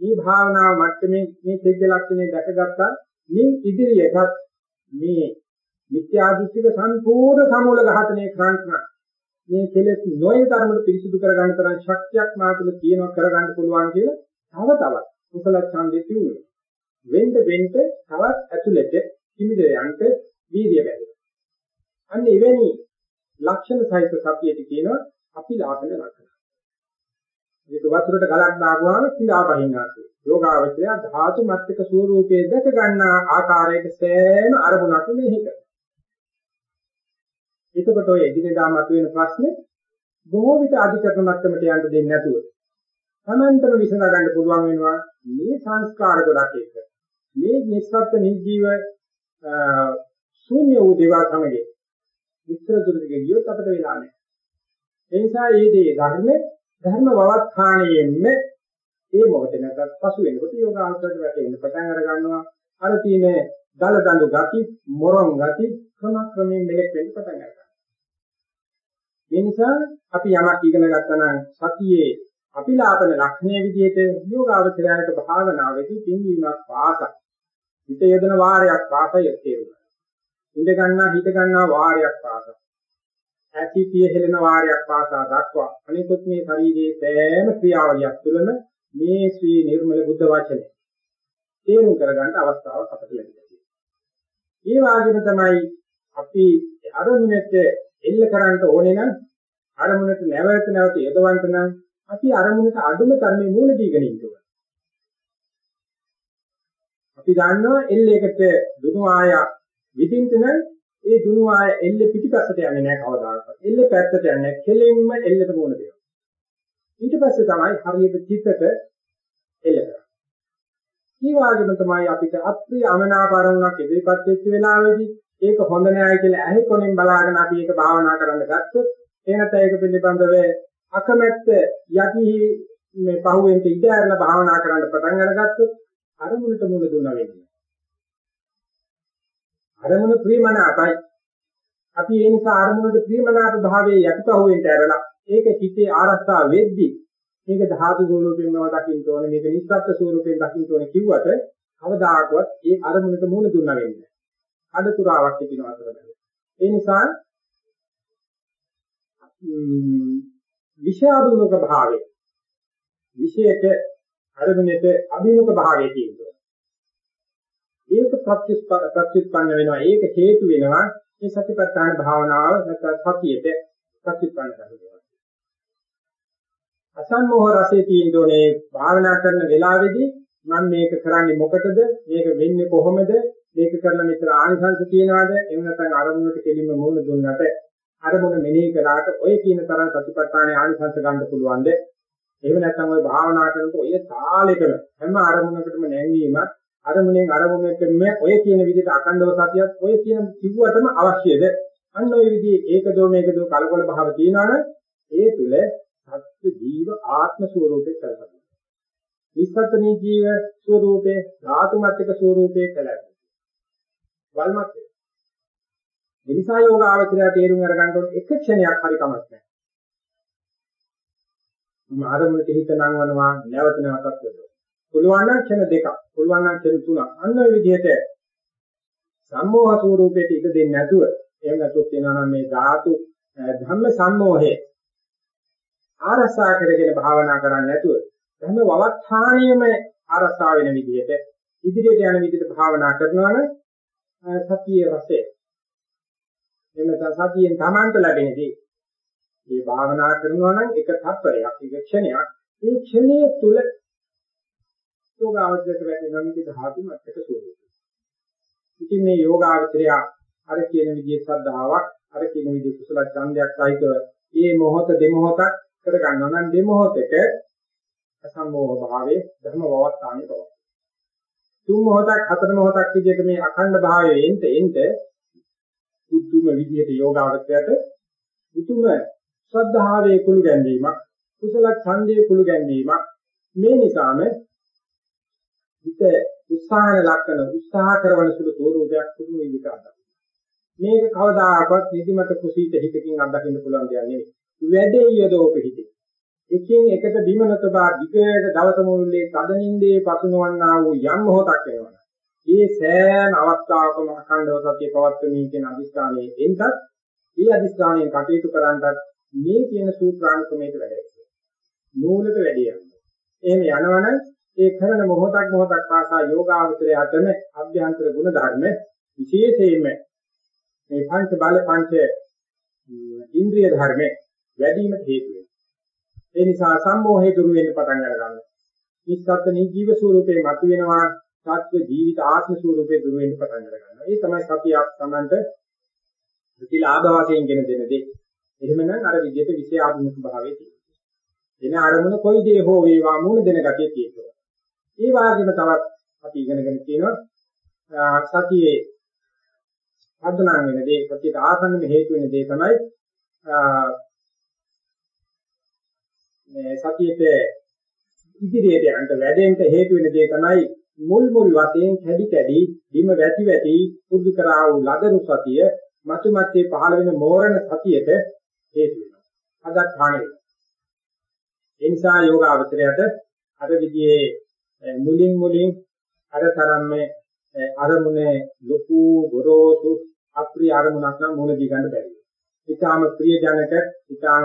මේ භාවනාව මට්ටමේ මේ සිද්ධ ලක්ෂණය දැකගත්තා මේ ඉදිරියටත් මේ මිත්‍යා දෘෂ්ටික සම්පූර්ණ සමූල ඝාතනය කරන්න මේ කෙලෙස් නොයේ ධර්මවල පිරිසිදු කරගන්න තරම් ශක්තියක් මාතුල තියෙනවා කරගන්න පුළුවන් කියලා තව තවත් කුසල ඡන්දේ තියුණා. වෙන්න වෙන්න තවත් ඇතුළට කිමිද යන්න වීර්ය වැඩි. අන්න එවැනි ලක්ෂණ සහිත සතියට කියනවා අපි ලාභන ලක්ෂණ. මේක වතුරට ගලක් දාපුවාම සිඳා බහින්නාසේ. යෝගාවචරය ධාතු මත්තක ස්වરૂපයේ දැක ගන්නා ආකාරයට සෑම අරමුණක් මෙහි කරනවා. එතකොට ඔය එදිනෙදා මතුවෙන ප්‍රශ්නේ බොහෝ විට අධිකරණ මට්ටමට යන්න දෙන්නේ නැතුව තමන්ටම විසඳා ගන්න පුළුවන් වෙනවා මේ සංස්කාර ගොඩක් එක්ක. මේ නිස්සත්ත්ව නිජීව ශූන්‍ය වූ දේවල් සමග විස්තර දුරට ගියොත් අපිට වෙලා නැහැ. ඒ නිසා මේ දේ ධර්ම ධර්ම වවත්තාණයෙන්ම ඒ මොහොතේ නැත්නම් පසු වෙනකොට යෝගාවචරයට වැටෙන්න පටන් අර ගන්නවා. අර තියෙන දල දඬු ගති, මොරොන් ගති ක්‍රම ක්‍රමයෙන් මෙලෙක් වෙන්න පටන් ගන්නවා. මේ නිසා අපි යමක් ඉගෙන ගත්තා නම් සතියේ අපිලාපන ලක්ෂණයේ විදිහට යෝගාවචරයට භාවනාවේදී පින්වීමක් පාසක්. හිත යොදන වාරයක් පාසය තේරුණා. ඉඳ ගන්නා හිත ගන්නා වාරයක් පාසා ඇති පිය හෙළෙන වාරයක් පාසා දක්වා අනිකුත් මේ ශරීරයේ සෑම ක්‍රියාවලියක් තුළම මේ ශ්‍රී නිර්මල බුද්ධ වචනේ තේරුම් කරගන්න අවස්ථාවක් අපට ලැබෙනවා. ඒ වගේම තමයි අපි අරමුණට එල්ල කරන්න ඕනේ නම් අරමුණට නැවත නැවත යොදවන්න නම් අපි අරමුණට අඩුම තරමේ මූල දීගෙන ඉන්න ඕනේ. අපි දන්නවා එල්ල එකට දුනු ආයක් විදින්ට නම් ඒ දුනු ආය එල්ල පිටිපස්සට යන්නේ නැහැ කවදාකවත්. එල්ල පැත්තට යන්නේ නැහැ. කෙලින්ම එල්ලට මොන දෙනවා. ඊට පස්සේ තමයි හරියට චිත්තට එල්ල කරන්නේ. මේ වගේම තමයි අපිට අප්‍රිය අමනාපරණක් ඉදිරිපත් වෙච්ච වෙලාවේදී ඒක හොඳ නෑ කියලා ඇහි කොනෙන් බලාගෙන අපි ඒක භාවනා කරන්න ගත්තොත් එනත ඒක පිළිබඳව අකමැත්ත යටි මේ පහුවෙන්ට ඉඳ ඇරලා භාවනා කරන්න පටන් අරගත්තොත් අරමුණට මුල දුන්නා වෙන්නේ. අරමුණ ප්‍රේමනාපයි. අපි ඒ නිසා අරමුණට ප්‍රේමනාප භාවයේ යටිපහුවෙන්ට ඇරලා ඒක හිතේ ආරස්සා වෙද්දී මේක ධාතු ස්වරූපයෙන්ම දකින්න ඕනේ මේක නිස්සත්ත්ව ස්වරූපයෙන් දකින්න ඕනේ කිව්වට කවදාකවත් ඒ අරමුණට මූල දුන්නා වෙන්නේ නැහැ. අඩතුරාවක් තිබෙනවා අතරමැද. ඒ නිසා විෂයාභිමුඛ භාවය විශේෂ අරමුණට අභිමුඛ භාවයේ තියෙනවා. ඒක ප්‍රත්‍යස්පන්න වෙනවා. ඒක හේතු වෙනවා මේ සතිපට්ඨාන භාවනාව නැත්නම් සතියට ප්‍රත්‍යස්පන්න කරනවා. අසම්මෝහ රසයේ තියෙන්නේ භාවනා කරන වෙලාවේදී මම මේක කරන්නේ මොකටද? මේක වෙන්නේ කොහොමද? මේක කරලා මෙතන ආනිසංස තියනවාද එහෙම නැත්නම් අරමුණට කෙලින්ම මූණ දුන්නට අරමුණ මෙනෙහි කරාට ඔය කියන තරම් සතිපට්ඨානයේ ආනිසංස ගන්න පුළුවන්ද එහෙම නැත්නම් ඔය භාවනා කරනකොට ඔය තාලෙකම හැම අරමුණකටම නැංවීමක් අරමුණෙන් අරමුණටම ඔය කියන විදිහට අකණ්ඩව සතියක් ඔය කියන කිව්වටම අවශ්‍යද අන්න ඔය විදිහේ ඒකදෝ මේකදෝ කලබල භාව තියනවනේ ඒ තුල සත්‍ය ජීව ආත්ම ස්වરૂපේ කරපදිනවා. නිස්සත්නී ජීව ස්වરૂපේ ධාතු මතක ස්වરૂපේ කළයි. වල්මත් එනිසා යෝග ආවචරය තේරුම් අරගන්න ඕන එක ක්ෂණයක් හරි කමක් නැහැ. මාරමුණට හිත නංවනවා නැවත නැවතත් වෙනවා. පුළුවන් නම් ක්ෂණ දෙකක් පුළුවන් නම් ක්ෂණ තුනක් අන්න ඔය විදිහට සම්මෝහ ස්වරූපයට ඉඩ දෙන්නේ නැතුව එහෙම නැතුව කියනවා නම් මේ ධාතු ධම්ම සම්මෝහේ ආරසා කරගෙන භාවනා කරන්නේ නැතුව ධම්ම වවත්තාණියම ආරසා වෙන විදිහට ඉදිරියට යන විදිහට භාවනා කරනවා නම් සතියේ රසය එන්න සතියෙන් තමන්ට ලැබෙනදී මේ භාවනා කරනවා නම් එක තත්පරයක් එක ක්ෂණයක් ඒ ක්ෂණයේ තුල යෝගාවචරයට වැටෙනවා මේක ධාතු මතක ස්වરૂපය. ඉතින් මේ යෝගාවචරය අර කියන විදිහේ ශ්‍රද්ධාවක් අර කියන විදිහේ කුසල ඡන්දයක් සහිතව මේ මොහොත දෙමොහොතක් කර ගන්නවා නම් දෙමොහොතක අසම්මෝහ භාවයේ ධර්ම වවස්ථානේ පවතී. තුන් මොහොතක් හතර මොහොතක් විදිහට මේ අඛණ්ඩ භාවයේ එන්ට එන්ට උතුම් විදිහට යෝගාවචරයට උතුම් ශ්‍රද්ධාවේ කුළු ගැන්වීමක් කුසල ඡන්දයේ කුළු ගැන්වීමක් මේ නිසාම හිත උත්සාහන ලක්කන උත්සාහ කරන සුළු ස්වරූපයක් පුදුම විදිහට අදහනවා. මේක කවදාකවත් නිදිමත කුසීත හිතකින් අත්දකින්න පුළුවන් දෙයක් නෙවෙයි. වැඩේ යදෝප හිතේ. එකින් එකට බිම නොතබා දිගට දවස මුළුල්ලේ තදනින්දේ පසුනවන්නා වූ යම් මොහොතක් වෙනවා. මේ සෑම අවස්ථාවකම අඛණ්ඩව සතිය පවත්වමින් කියන අදිස්ථානයේ එන්ටත් මේ අදිස්ථානයෙන් කටයුතු කරන්නත් මේ කියන සූත්‍රානුක්‍රමයට වැඩේ. නූලට වැඩි යනවා. එහෙම යනවනම් ඒ කරන මොහොතක් මොහොතක් පාසා යෝගාවචරයටම අභ්‍යන්තර ගුණ ධර්ම විශේෂයෙන්ම මේ පංච බල පංච ඉන්ද්‍රිය ධර්ම වැඩිම හේතු වෙනවා. ඒ නිසා සම්මෝහය දුරු වෙන්න පටන් ගන්නවා. නිස්සත්ත්ව නිජීව ස්වරූපේ මතුවෙනවා සත්‍ය ජීවිත ආත්ම ස්වරූපේ දුරු වෙන්න පටන් ගන්නවා. ඒ තමයි සතියක් Tamanට ප්‍රතිලාභ වශයෙන් ගෙන දෙන දේ. එහෙමනම් අර විදිහට විෂයාත්මක භාවයේ තියෙනවා. එන අරමුණ කොයි දේ හෝ වේවා මූල දෙන ගතිය තියෙනවා. ඒ වගේම තවත් අපි ඉගෙනගෙන තියෙනවා සතියේ අදනම් වෙන දේ සතියට ආසන්න හේතු වෙන දේ තමයි මේ සතියට ඉදිරියට යන්න වැඩෙන්න හේතු වෙන දේ තමයි මුල් මුල් වශයෙන් කැඩි කැඩි බිම වැටි වැටි පුරුදු කරා වූ ලදරු සතිය මතු මතේ පහළ වෙන මෝරණ සතියට හේතු වෙනවා. අදත් හානේ. ඒ නිසා යෝගාවචරයට අර විදිහේ මුලින් මුලින් අර තරම්ම අරමුණේ ලොකු ගොරෝසු අප්‍රිය අරමුණක් නම් මුල දී ගන්න බැහැ. ඊටාම ප්‍රියජනක ඊටාම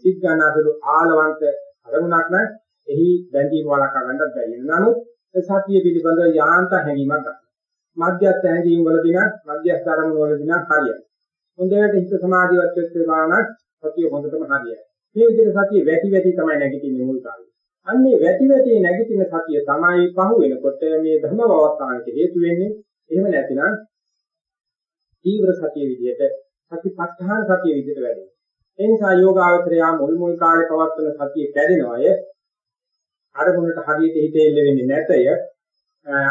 සිත් ගන්නසලු ආලවන්ත අරමුණක් නම් එහි බැඳීම වළක්වා ගන්නත් බැහැ. නමුත් සතිය පිළිබඳව යාන්ත හැඟීමක් ගන්න. මධ්‍යස්ථ හැඟීම් වලදී නම් මධ්‍යස්ථ අරමුණු වලදී නම් හරියයි. හොඳට හිත සමාධිවත් වෙච්ච බානක් සතිය හොඳටම හරියයි. මේ විදිහට සතිය වැටි වැටි තමයි නැගිටින්නේ මුල් කාලේ. අන්නේ වැටි වැටි නැගිටින සතිය තමයි පහු වෙනකොට මේ ධර්ම අවස්ථාවට හේතු වෙන්නේ. එහෙම නැතිනම් තීව්‍ර සතිය විදිහට සතිපට්ඨාන සතිය විදිහට වැඩෙනවා. ඒ නිසා යෝගාවචරය මුල් මුල් කාලේ පවත්වන සතිය කැඩෙනවය. අරමුණට හරියට හිතෙල්ල වෙන්නේ නැතය.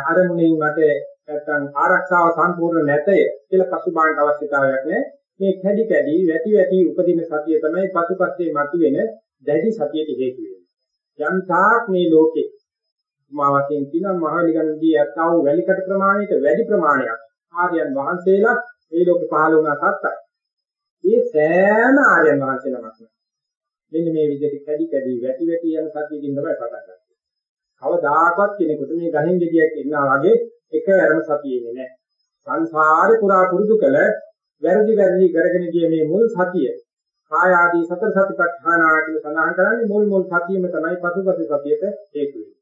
අරමුණින් මට නැත්තම් ආරක්ෂාව සම්පූර්ණ නැතය කියලා පසුබාහට අවශ්‍යතාවයක් නැහැ. මේ කැඩි කැඩි වැටි වැටි උපදින සතිය තමයි පසුපස්සේ මතුවෙන දැඩි සතියට හේතු වෙන්නේ. යම් තාක් මේ ලෝකේ මා වශයෙන් කියන මහලිගන්දී යත්තා වූ වැලිකට ප්‍රමාණයට වැඩි ප්‍රමාණයක් ආර්යයන් වහන්සේලා මේ ලෝකේ පහළ වුණා සත්‍යයි. මේ සෑම ආර්යයන් වහන්සේලාමත් මෙන්න මේ විදිහට කැඩි කැඩි වැටි වැටි යන සතියකින් තමයි පටන් ගන්නේ. කවදාකවත් කෙනෙකුට මේ ගහින් ගෙඩියක් ඉන්නා වගේ එකවරම සතියෙන්නේ නැහැ. සංසාරේ පුරා පුරුදු කළ වැරදි වැරදි කරගෙන ගිය මේ මුල් සතිය කාය ආදී සතර සතිපට්ඨානා කියලා සඳහන් කරන්නේ මුල් මුල් සතියෙම තමයි පසුපස සතියට හේතු වෙන්නේ.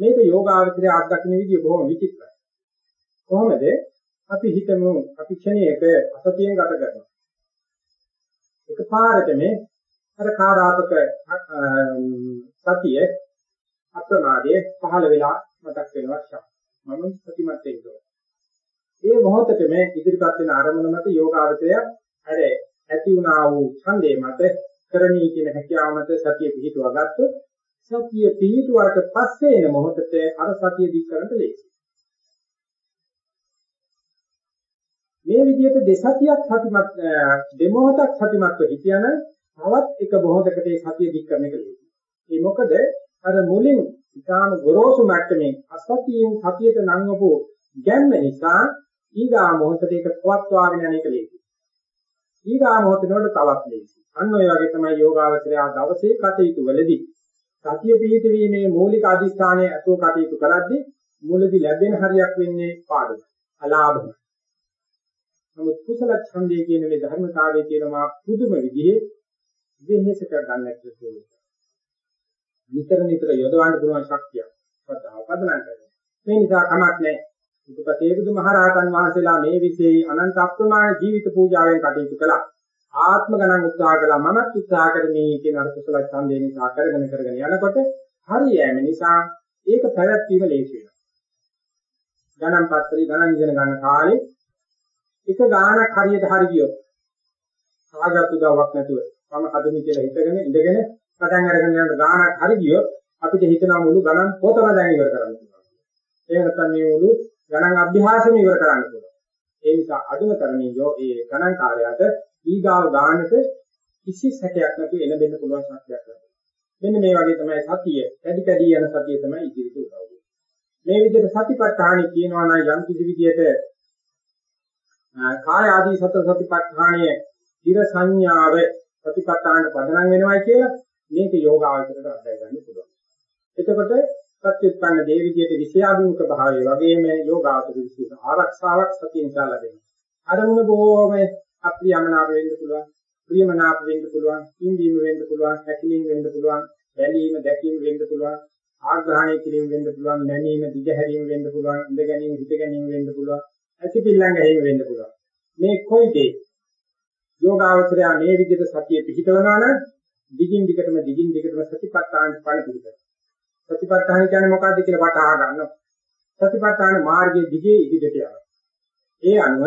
මේක යෝගාවචරයේ අත්දකින්න විදිය බොහොම විචිත්‍රයි. කොහොමද? අපි හිතමු අපි ක්ෂණයක අසතියෙන් ගත කරනවා. එකපාරට මේ අර කාරාපක සතිය අප්‍රමාදයේ පහළ වෙලා මතක් වෙනවා ශා. මම සතිමත් වෙනවා. ඒ මොහොතේ මේ ඉදිරිපත් වෙන අරමුණ මත යෝගාවචරය අර ඇති වුණා වූ ඡන්දේ මත කරණී කියන හැකියාව මත සතිය පිහිටුවා ගත්තොත් සතිය පිහිටුවාට පස්සේ එන මොහොතේ අර සතිය දික් කරන්න ලේසියි. මේ විදිහට දෙසතියක් සතිමත් දෙමොහතක් සතිමත්ව හිටියන තවත් එක මොහොතකට ඒ සතිය දික් කරන එක ලේසියි. ඒ මොකද අර මුලින් ඉතාම ගොරෝසු මට්ටමින් අසතියෙන් සතියට නංවපු ගැම්ම නිසා ඊගා මොහොතට ඒක පවත්වාගෙන යන එක ලේසියි. ඊගා මොහොතේනොට තවත් ලේසියි. අන්න ඔය වගේ තමයි යෝගාවචරය දවසේ කටයුතු වලදී සතිය පිහිටීමේ මූලික අධිෂ්ඨානයේ අතෝ කටයුතු කරද්දී මුලදී ලැබෙන හරියක් වෙන්නේ පාඩුව. අලාභයි. නමුත් කුසල ඡන්දය කියන මේ ධර්මතාවයේ තියෙනවා පුදුම විදිහේ වෙහෙස කර ගන්නට පුළුවන්. නිතර නිතර යොදවන්න පුළුවන් ශක්තිය ශ්‍රද්ධාව පදනම් කරනවා. මේ නිසා කමක් නැහැ. බුදුපතේ බුදුමහරහතන් වහන්සේලා මේ විශේෂ අනන්ත අප්‍රමාණ ජීවිත පූජාවෙන් කටයුතු කළා. ආත්ම ගණන් උත්සාහ කළා මමත් උත්සාහ කරමි කියන අර කුසල ඡන්දේ නිසා කරගෙන කරගෙන යනකොට හරියෑම නිසා ඒක පැවැත්වීම ලේසි වෙනවා. ගණන් පත්‍රي ගණන් ඉගෙන ගන්න කාලේ එක ගානක් හරියට හරි ගියොත් කාගත් උදව්වක් නැතුව මම හදමි කියලා හිතගෙන ඉඳගෙන පටන් අරගෙන යන ගානක් හරි ගියොත් අපිට හිතනවා මුළු ගණන් පොතම දැන් ඉවර කරන්න පුළුවන්. ඒ නැත්නම් මේ මුළු ගණන් අභ්‍යාසෙම ඉවර කරන්න පුළුවන්. ඒ නිසා අදුම තරණියෝ ඒ ගණන් කාර්යයට ඊගාව ගානට කිසි සැකයක් නැතුව එළඹෙන්න පුළුවන් ශක්තියක් ලැබෙනවා. මෙන්න මේ වගේ තමයි සතිය. කැඩි කැඩි යන සතිය තමයි ඉදිරියට උදව් වෙන්නේ. මේ විදිහට සතිපට්ඨානෙ කියනවා නම් යම් කිසි විදිහට කාය ආදී සතර සතිපට්ඨානයේ ඉර සංඥාව ප්‍රතිපත්තාන්ට පදනම් වෙනවයි කියලා මේක යෝගාවචරයට අත්දැක ගන්න පුළුවන්. එතකොට ප්‍රත්‍යুৎපන්න දේ විදියට විෂයාභිමුඛ භාවය වගේම යෝගාවචර විශේෂ ආරක්ෂාවක් සතිය නිසා ලැබෙනවා. අරමුණ බොහොම අප්‍රියමනාප වෙන්න පුළුවන්, ප්‍රියමනාප වෙන්න පුළුවන්, ඉන්දීම වෙන්න පුළුවන්, හැකිලින් වෙන්න පුළුවන්, බැලීම දැකීම වෙන්න පුළුවන්, ආග්‍රහණය කිරීම වෙන්න පුළුවන්, නැනීම දිගහැරීම වෙන්න පුළුවන්, ඉඳ ගැනීම හිත ගැනීම වෙන්න පුළුවන්, ඇති පිල්ලං ගැනීම වෙන්න පුළුවන්. මේ කොයි දෙයක් යෝගාවචරය මේ විදිහට සතිය පිහිටවනවා නම් දිගින් දිගටම දිගින් දිගටම සතිපට්ඨාන පණ පිළිපද. සතිපට්ඨාන කියන්නේ මොකක්ද කියලා වටහා ගන්නවා. සතිපට්ඨාන මාර්ගයේ දිගේ ඉදිරියට යනවා. ඒ අනුව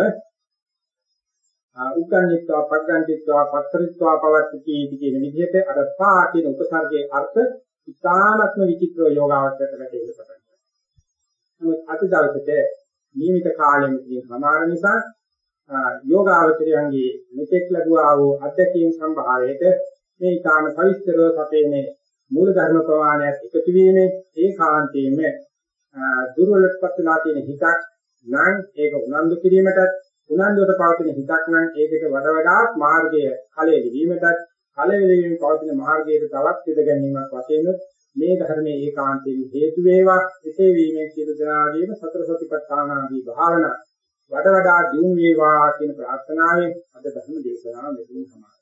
උක්කන්නිත්වා පග්ගන්තිත්වා පත්තරිත්වා පවත්ති කියන විදිහට අර පා කියන උපසර්ගයේ අර්ථ ඉතාමත්ම විචිත්‍ර යෝගාවචරයට වැටෙන්න පටන් ගන්නවා. නමුත් අද දවසේ නියමිත කාලෙම කියන සමාන නිසා යෝගාවචරයන්ගේ මෙතෙක් ලැබුවා වූ අධ්‍යක්ීම් සම්භාවයට මේ ඊටාම සවිස්තරව සපේනේ මූල ධර්ම ප්‍රමාණයක් එකතු වීමේ ඒකාන්තයෙන්ම දුර්වලත්පත් වෙලා තියෙන හිතක් නම් ඒක උනන්දු කිරීමටත් උනන්දුවට පවතින හිතක් නම් ඒකට වඩා වඩාත් මාර්ගය ඵලයේ දීමටත් ඵලයේ දීමේ පවතින මාර්ගයට තවත් ඉද ගැනීමක් වශයෙන් මේ ධර්මයේ ඒකාන්තයෙන් හේතු වේවා එසේ වීමෙන් සියලු දෙනාගේම සතර සතිපට්ඨානාදී භාවනා වඩා වඩා දියුණු වේවා කියන ප්‍රාර්ථනාවෙන් අද ධර්ම දේශනාව මෙතනින් සමාප්ත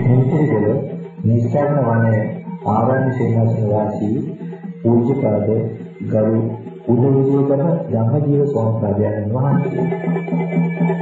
මුල්පුරගල නිස්සාරණ වනයේ ආරණ්‍ය සේනාසන වාසී පූජ්‍යපාද ගරු උදවිදේකම ධම්මජීව ස්වාමීන් වහන්සේ.